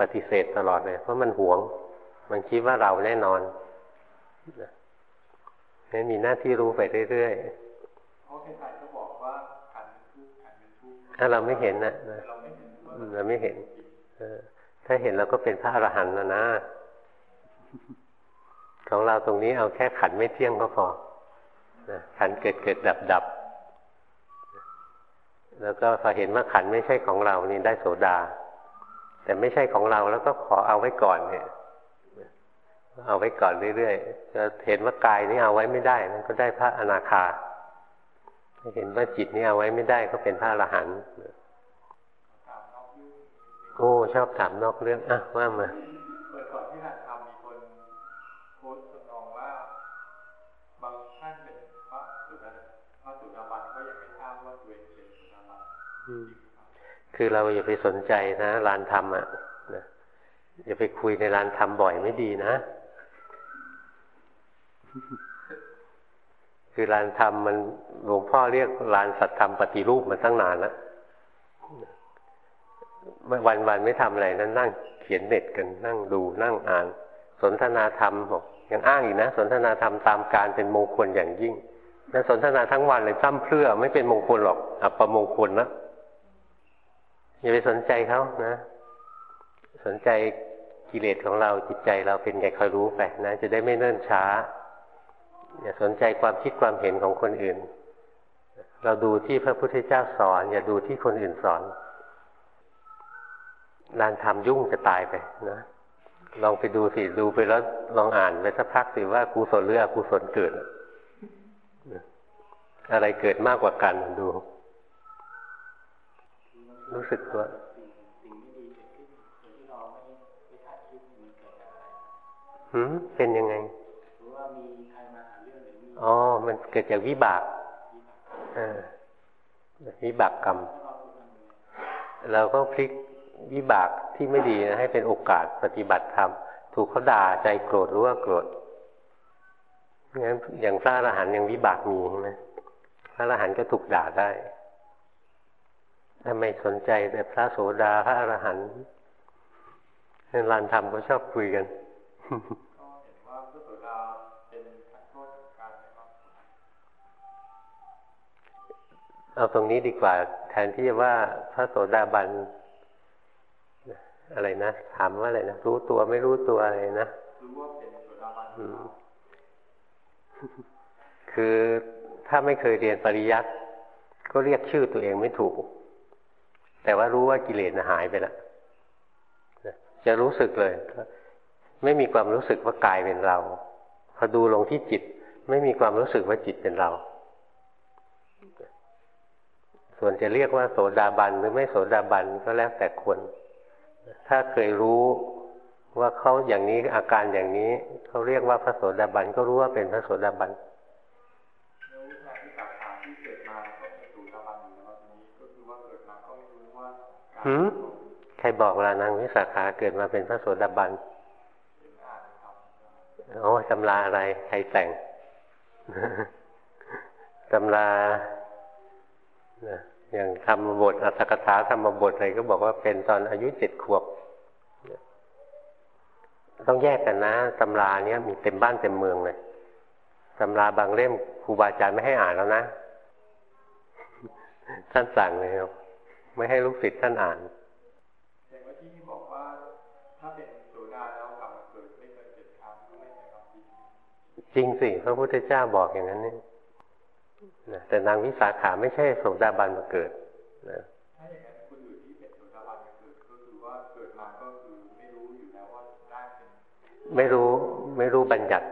ปฏิเสธตลอดเลย เพราะมันหวง มันคิดว่าเราแน่นอนนี่มีหน้าที่รู้ไปเรื่อยๆเพราะใครๆก็บอกว่าขันทุกขันเป็นทุกถ้าเราไม่เห็นนะเราไม่เห็นถ้าเห็นเราก็เป็นพระอรหันต์แล้วนะ ของเราตรงนี้เอาแค่ขันไม่เที่ยงก็พอ ขันเกิดเกิดดับดับ แล้วก็พอเห็นว่าขันไม่ใช่ของเรานี่ได้โสดา แต่ไม่ใช่ของเราแล้วก็ขอเอาไว้ก่อนเนี่ย เอาไว้ก่อนเรื่อยๆจะเห็นว่ากายนี่เอาไว้ไม่ได้นั่นก็ได้พระอนาคาเห็นว่าจิตนี่เอาไว้ไม่ได้ก็เป็นพระอรหันต์โอ้ชอบถามนอกเรื่องอะว่ามาเปิดก่อนที่หัดทำมีคนโพสต์นองว่า บางท่านเป็นพระสุดาพระสุดาบันก็ยังไม่ทราบว่าตัวเองเป็นสุดาบัน คือเราอย่าไปสนใจนะลานธรรมอะนะอย่าไปคุยในลานธรรมบ่อยไม่ดีนะ คือลานธรรมมันหลวงพ่อเรียกลานสัตธรรมปฏิรูปมาตั้งนานแล้ววันวันไม่ทำอะไรนั้นนั่งเขียนเน็ตกันนั่งดูนั่งอ่าน สนทนาธรรมบอกยังอ้างอีกนะ สนทนาธรรมตามการเป็นมงคลอย่างยิ่งนั่นสนทนาทั้งวันเลยตั้มเพื่อไม่เป็นมงคลหรอกอัปมงคลนะ อย่าไปสนใจเขานะ สนใจกิเลสของเราจิตใจเราเป็นไงคอยรู้ไปนะ จะได้ไม่เนิ่นช้า อย่าสนใจความคิดความเห็นของคนอื่น เราดูที่พระพุทธเจ้าสอน อย่าดูที่คนอื่นสอนลานทำยุ่งจะตายไปนะลองไปดูสิดูไปแล้วลองอ่านไปสักพักสิว่ากุศลหรืออกุศลเกิด อะไรเกิดมากกว่ากันดู รู้สึกตัวหืมเป็นยังไงอ๋อ มันเกิดจากวิบากวิบากกรรม เราก็พลิกวิบากที่ไม่ดีนะให้เป็นโอกาสปฏิบัติธรรม ถูกเขาด่าใจโกรธรู้ว่าโกรธงั้นอย่างพระอรหันต์ยังวิบากมีใช่ไหมพระอรหันต์ก็ถูกด่าได้ ถ้าไม่สนใจแต่พระโสดาพระอรหันต์ในลานธรรมก็ชอบคุยกันเอาตรงนี้ดีกว่า แทนที่จะว่าพระโสดาบันอะไรนะถามว่าอะไรนะรู้ตัวไม่รู้ตัวอะไรนะรู้ว่าเป็นโสดาบันคือถ้าไม่เคยเรียนปริยัติก็เรียกชื่อตัวเองไม่ถูก แต่ว่ารู้ว่ากิเลสหายไปแล้วจะรู้สึกเลย ไม่มีความรู้สึกว่ากายเป็นเรา พอดูลงที่จิต ไม่มีความรู้สึกว่าจิตเป็นเรา ส่วนจะเรียกว่าโสดาบันหรือไม่โสดาบันก็แล้วแต่คน ถ้าเคยรู้ว่าเขาอย่างนี้อาการอย่างนี้เขาเรียกว่าพระโสดาบันก็รู้ว่าเป็นพระโสดาบัน หืมใครบอกล่ะนางวิสาขาเกิดมาเป็นพระโสดาบันโอ้ตำราอะไร ใครแต่งตำราอย่างทำบทอัตถกถาธรรมบทอะไรก็บอกว่าเป็นตอนอายุเจ็ดขวบ ต้องแยกกันนะตำราเนี้ยมีเต็มบ้านเต็มเมืองเลยตำราบางเล่มครูบาอาจารย์ไม่ให้อ่านแล้วนะ ท่านสั่งเลยครับ ไม่ให้ลูกศิษย์ท่านอ่านแต่ว่าที่บอกว่าถ้าเป็นโสดาแล้วกลับมาเกิดไม่เกินเจ็ดครั้งก็ไม่ใช่ความจริงสิพระพุทธเจ้าบอกอย่างนั้นนี่นะแต่นางวิสาขาไม่ใช่โสดาบันมาเกิดนะถ้าอย่างนั้นคนอื่นที่เป็นโสดาบันมาเกิดก็คือว่าเกิดมาก็คือไม่รู้อยู่แล้วว่าได้เป็นไม่รู้ไม่รู้บัญญัติ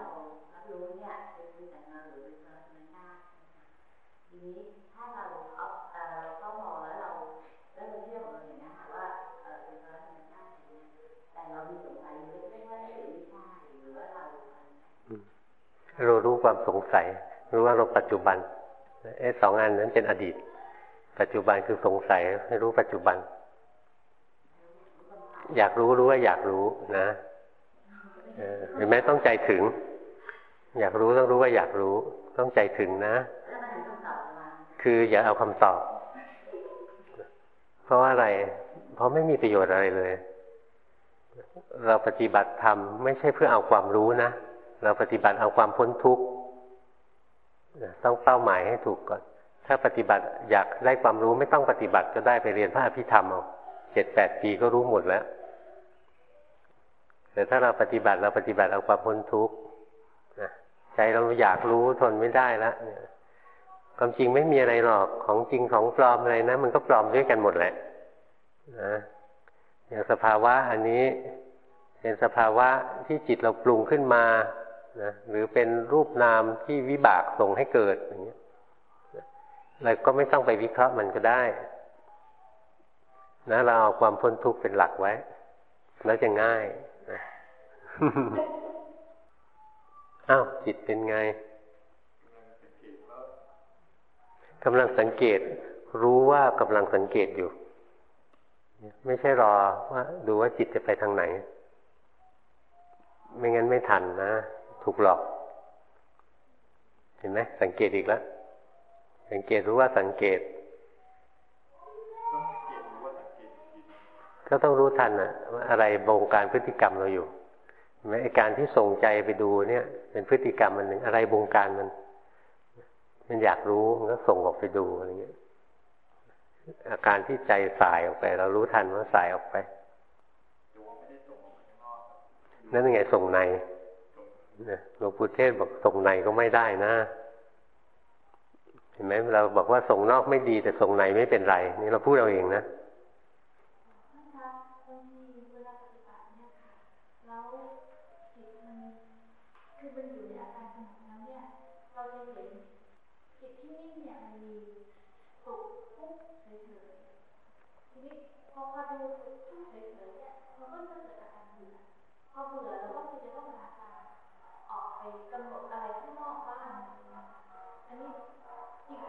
เรารับรู้เนี่ยเป็คือแต่งงานหรือเป็นพลังงานทีนี้ถ้าเราเอาเราก็มองแล้วเราแล้วเราเชื่อของเราอย่านะคะว่าเป็นพลังงานแต่เรามีสงสัยอยู่เรื่อว่าหรือช่หรือว่าเราเรารู้ความสงสัย รู้ว่าเราปัจจุบันไอ้สองอันนั้นเป็นอดีต ปัจจุบันคือสงสัยให้รู้ปัจจุบัน อยากรู้รู้ว่าอยากรู้นะเห็นไหมต้องใจถึง อยากรู้ต้องรู้ว่าอยากรู้ ต้องใจถึงนะ คืออย่าเอาคำตอบ เพราะว่าอะไร เพราะไม่มีประโยชน์อะไรเลย เราปฏิบัติธรรมไม่ใช่เพื่อเอาความรู้นะ เราปฏิบัติเอาความพ้นทุกข์ต้องเป้าหมายให้ถูกก่อน ถ้าปฏิบัติอยากได้ความรู้ไม่ต้องปฏิบัติก็ได้ไปเรียนพระอภิธรรมเอาเจ็ดแปดปีก็รู้หมดแล้ว แต่ถ้าเราปฏิบัติเราปฏิบัติเอาความพ้นทุกข์ใจ เราอยากรู้ทนไม่ได้แล้วความจริงไม่มีอะไรหรอกของจริงของปลอมอะไรนะมันก็ปลอมด้วยกันหมดแหละนะอย่างสภาวะอันนี้เป็นสภาวะที่จิตเราปรุงขึ้นมานะหรือเป็นรูปนามที่วิบากส่งให้เกิดอย่างเงี้ยเราก็ไม่ต้องไปวิเคราะห์มันก็ได้นะเราเอาความพ้นทุกข์เป็นหลักไว้ แล้วจะง่ายนะ อ้าวจิตเป็นไงกำลังสังเกต รู้ว่ากำลังสังเกตอยู่ ไม่ใช่รอว่า ดูว่าจิตจะไปทางไหน ไม่งั้นไม่ทันนะ ถูกหลอก เห็นไหมสังเกตอีกแล้ว สังเกตรู้ว่าสังเกต ก็ต้องรู้ทันอะอะไรบงการพฤติกรรมเราอยู่ แม้การที่ส่งใจไปดูเนี่ย เป็นพฤติกรรมมันหนึ่งอะไรบงการมัน มันอยากรู้มันก็ส่งออกไปดูอะไรเงี้ยอาการที่ใจสายออกไป เรารู้ทันว่าสายออกไปนั่นยังไงส่งในหลวงปู่เทศบอกส่งในก็ไม่ได้นะ เห็นไหมเราบอกว่าส่งนอกไม่ดีแต่ส่งในไม่เป็นไร นี่เราพูดเอาเองนะ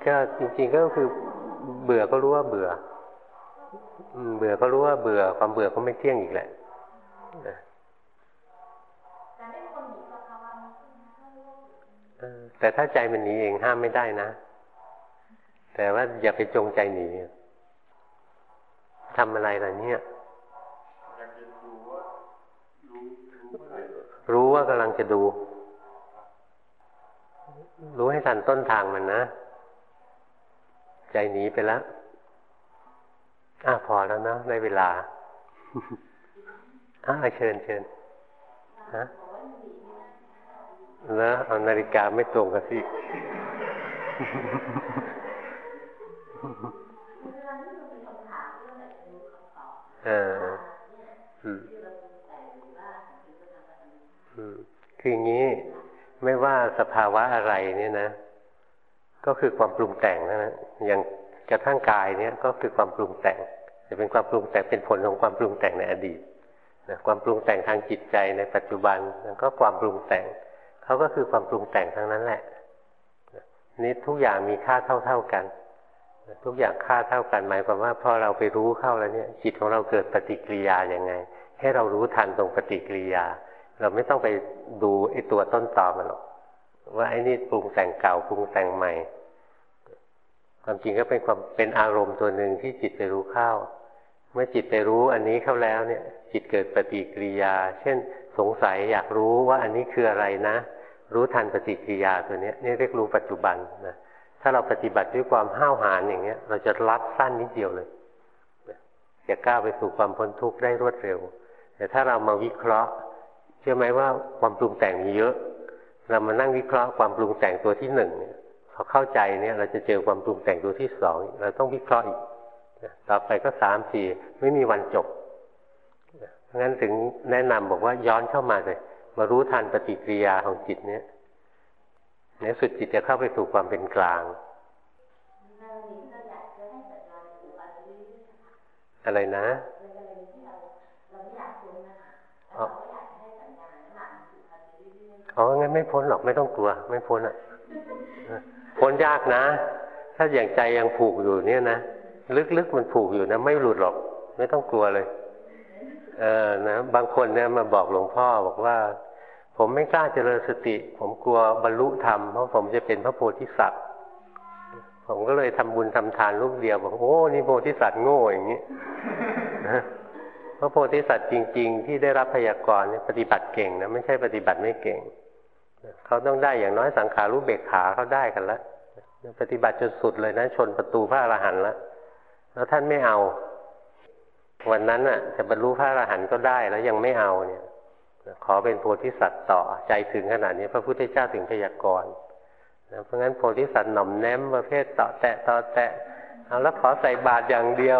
ก็จริงๆก็คือเบื่อก็รู้ว่าเบื่อเบื่อก็รู้ว่าเบื่อความเบื่อก็ไม่เที่ยงอีกแหละแต่ถ้าใจมันหนีเองห้ามไม่ได้นะ แต่ว่าอย่าไปจงใจหนีทำอะไรล่ะเนี่ย รู้ว่ากำลังจะดู รู้ให้ทันต้นทางมันนะ ใจหนีไปแล้วอะพอแล้วนะได้เวลาอะเชิญเชิญฮะแล้วเอานาฬิกาไม่ตรงกันสิเออคืออย่างนี้ ไม่ว่าสภาวะอะไรเนี่ยนะ ก็คือความปรุงแต่งนะนะอย่างกระทั่งกายเนี่ยก็คือความปรุงแต่งจะเป็นความปรุงแต่งเป็นผลของความปรุงแต่งในอดีตนะความปรุงแต่งทางจิตใจในปัจจุบันนั่นก็ความปรุงแต่งเขาก็คือความปรุงแต่งทั้งนั้นแหละนี่ทุกอย่างมีค่าเท่า ๆกัน ทุกอย่างค่าเท่ากันหมายความว่าพอเราไปรู้เข้าแล้วเนี่ย จิตของเราเกิดปฏิกิริยาอย่างไง ให้เรารู้ทันตรงปฏิกิริยา เราไม่ต้องไปดูไอ้ตัวต้นตอมันหรอก ว่าไอ้นี่ปรุงแต่งเก่าปรุงแต่งใหม่ ความจริงก็เป็นความเป็นอารมณ์ตัวหนึ่งที่จิตไปรู้เข้า เมื่อจิตไปรู้อันนี้เข้าแล้วเนี่ย จิตเกิดปฏิกิริยา เช่นสงสัยอยากรู้ว่าอันนี้คืออะไรนะ รู้ทันปฏิกิริยาตัวนี้นี่เรียกรู้ปัจจุบันนะถ้าเราปฏิบัติด้วยความห้าวหาญอย่างเงี้ย เราจะรัดสั้นนิดเดียวเลยจะก้าวไปสู่ความพ้นทุกข์ได้รวดเร็ว แต่ถ้าเรามาวิเคราะห์ เชื่อไหมว่าความปรุงแต่งมีเยอะ เรามานั่งวิเคราะห์ความปรุงแต่งตัวที่หนึ่งเนี่ยพอเข้าใจเนี่ย เราจะเจอความปรุงแต่งตัวที่สองเราต้องวิเคราะห์อีกต่อไปก็สามสี่ไม่มีวันจบงั้นถึงแนะนำบอกว่าย้อนเข้ามาเลยมารู้ทันปฏิกิริยาของจิตเนี่ยในสุดจิตจะเข้าไปสู่ความเป็นกลาง อะไรนะ อ๋องั้นไม่พ้นหรอกไม่ต้องกลัว ไม่พ้นอะพ้นยากนะ ถ้าอย่างใจยังผูกอยู่เนี่ยนะลึกๆมันผูกอยู่นะ ไม่หลุดหรอก ไม่ต้องกลัวเลย เออนะบางคนเนี่ยมาบอกหลวงพ่อบอกว่า ผมไม่กล้าเจริญสติ ผมกลัวบรรลุธรรมเพราะผมจะเป็นพระโพธิสัตว์ผมก็เลยทำบุญทำทานลูกเดียวบอกโอ้นี่โพธิสัตว์โง่อย่างนี้พระโพธิสัตว์จริง ๆ ที่ได้รับพยากรณ์เนี่ยปฏิบัติเก่งนะไม่ใช่ปฏิบัติไม่เก่ง เขาต้องได้อย่างน้อยสังขารู้เบกขาเขาได้กันแล้วปฏิบัติจนสุดเลยนะชนประตูพระอรหันต์แล้วแล้วท่านไม่เอา วันนั้นอะ จะบรรลุพระอรหันต์ก็ได้แล้วยังไม่เอาเนี่ยขอเป็นโพธิสัตว์ต่อใจถึงขนาดนี้ พระพุทธเจ้าถึงพยากรณ์เพราะงั้นโพธิสัตว์หน่อมแนมประเภทต่อแตะต่อแตะเอาแล้วขอใส่บาตรอย่างเดียว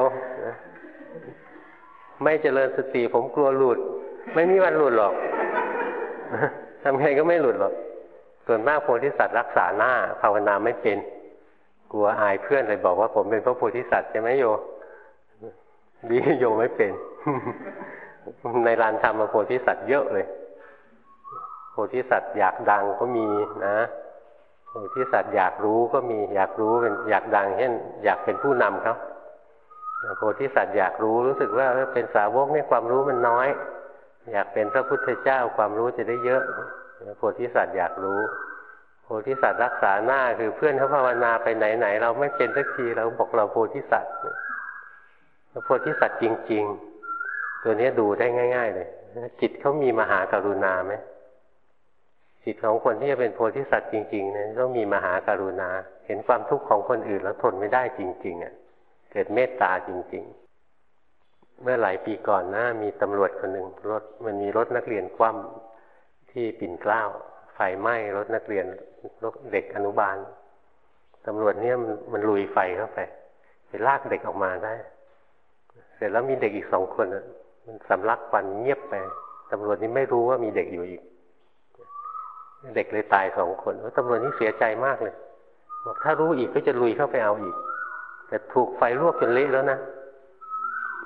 ไม่เจริญสติผมกลัวหลุด ไม่มีวันหลุดหรอก ทำไงก็ไม่หลุดหรอกส่วนมากโพธิสัตว์รักษาหน้าภาวนาไม่เป็น กลัวอายเพื่อนเลยบอกว่าผมเป็นพระโพธิสัตว์ใช่ไหมโยดีโยไม่เป็นในลานธรรมโพธิสัตว์เยอะเลย โพธิสัตว์อยากดังก็มีนะโพธิสัตว์อยากรู้ก็มี อยากรู้เป็นอยากดังเช่นอยากเป็นผู้นำเขาโพธิสัตว์อยากรู้รู้สึกว่าเป็นสาวกเนี่ยความรู้มันน้อย อยากเป็นพระพุทธเจ้าความรู้จะได้เยอะโพธิสัตว์อยากรู้ โพธิสัตว์รักษาหน้าคือเพื่อนเขาภาวนาไปไหนๆเราไม่เป็นสักทีเราบอกเราโพธิสัตว์โพธิสัตว์จริง ๆ ตัวนี้ดูได้ง่าย ๆ เลยจิตเขามีมหาการุณาไหมจิตของคนที่จะเป็นโพธิสัตว์จริงๆเนี่ยต้องมีมหาการุณา เห็นความทุกข์ของคนอื่นแล้วทนไม่ได้จริง ๆอะ เกิดเมตตาจริง ๆ เมื่อหลายปีก่อนนะ มีตำรวจคนหนึ่งรถมันมีรถนักเรียนคว่ำที่ปิ่นเกล้าไฟไหม้รถนักเรียนรถเด็กอนุบาลตำรวจเนี่ยมันมันลุยไฟเข้าไปไปลากเด็กออกมาได้ เสร็จแล้วมีเด็กอีกสองคนมันสำลักควันเงียบไปตำรวจนี่ไม่รู้ว่ามีเด็กอยู่อีก เด็กเลยตายสองคนตำรวจนี่เสียใจมากเลยบอกถ้ารู้อีกก็จะลุยเข้าไปเอาอีก แต่ถูกไฟลวกจนเละแล้วนะ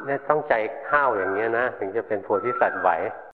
เนี่ยต้องใจข้าวอย่างเงี้ยนะ ถึงจะเป็นโพธิสัตว์ไหว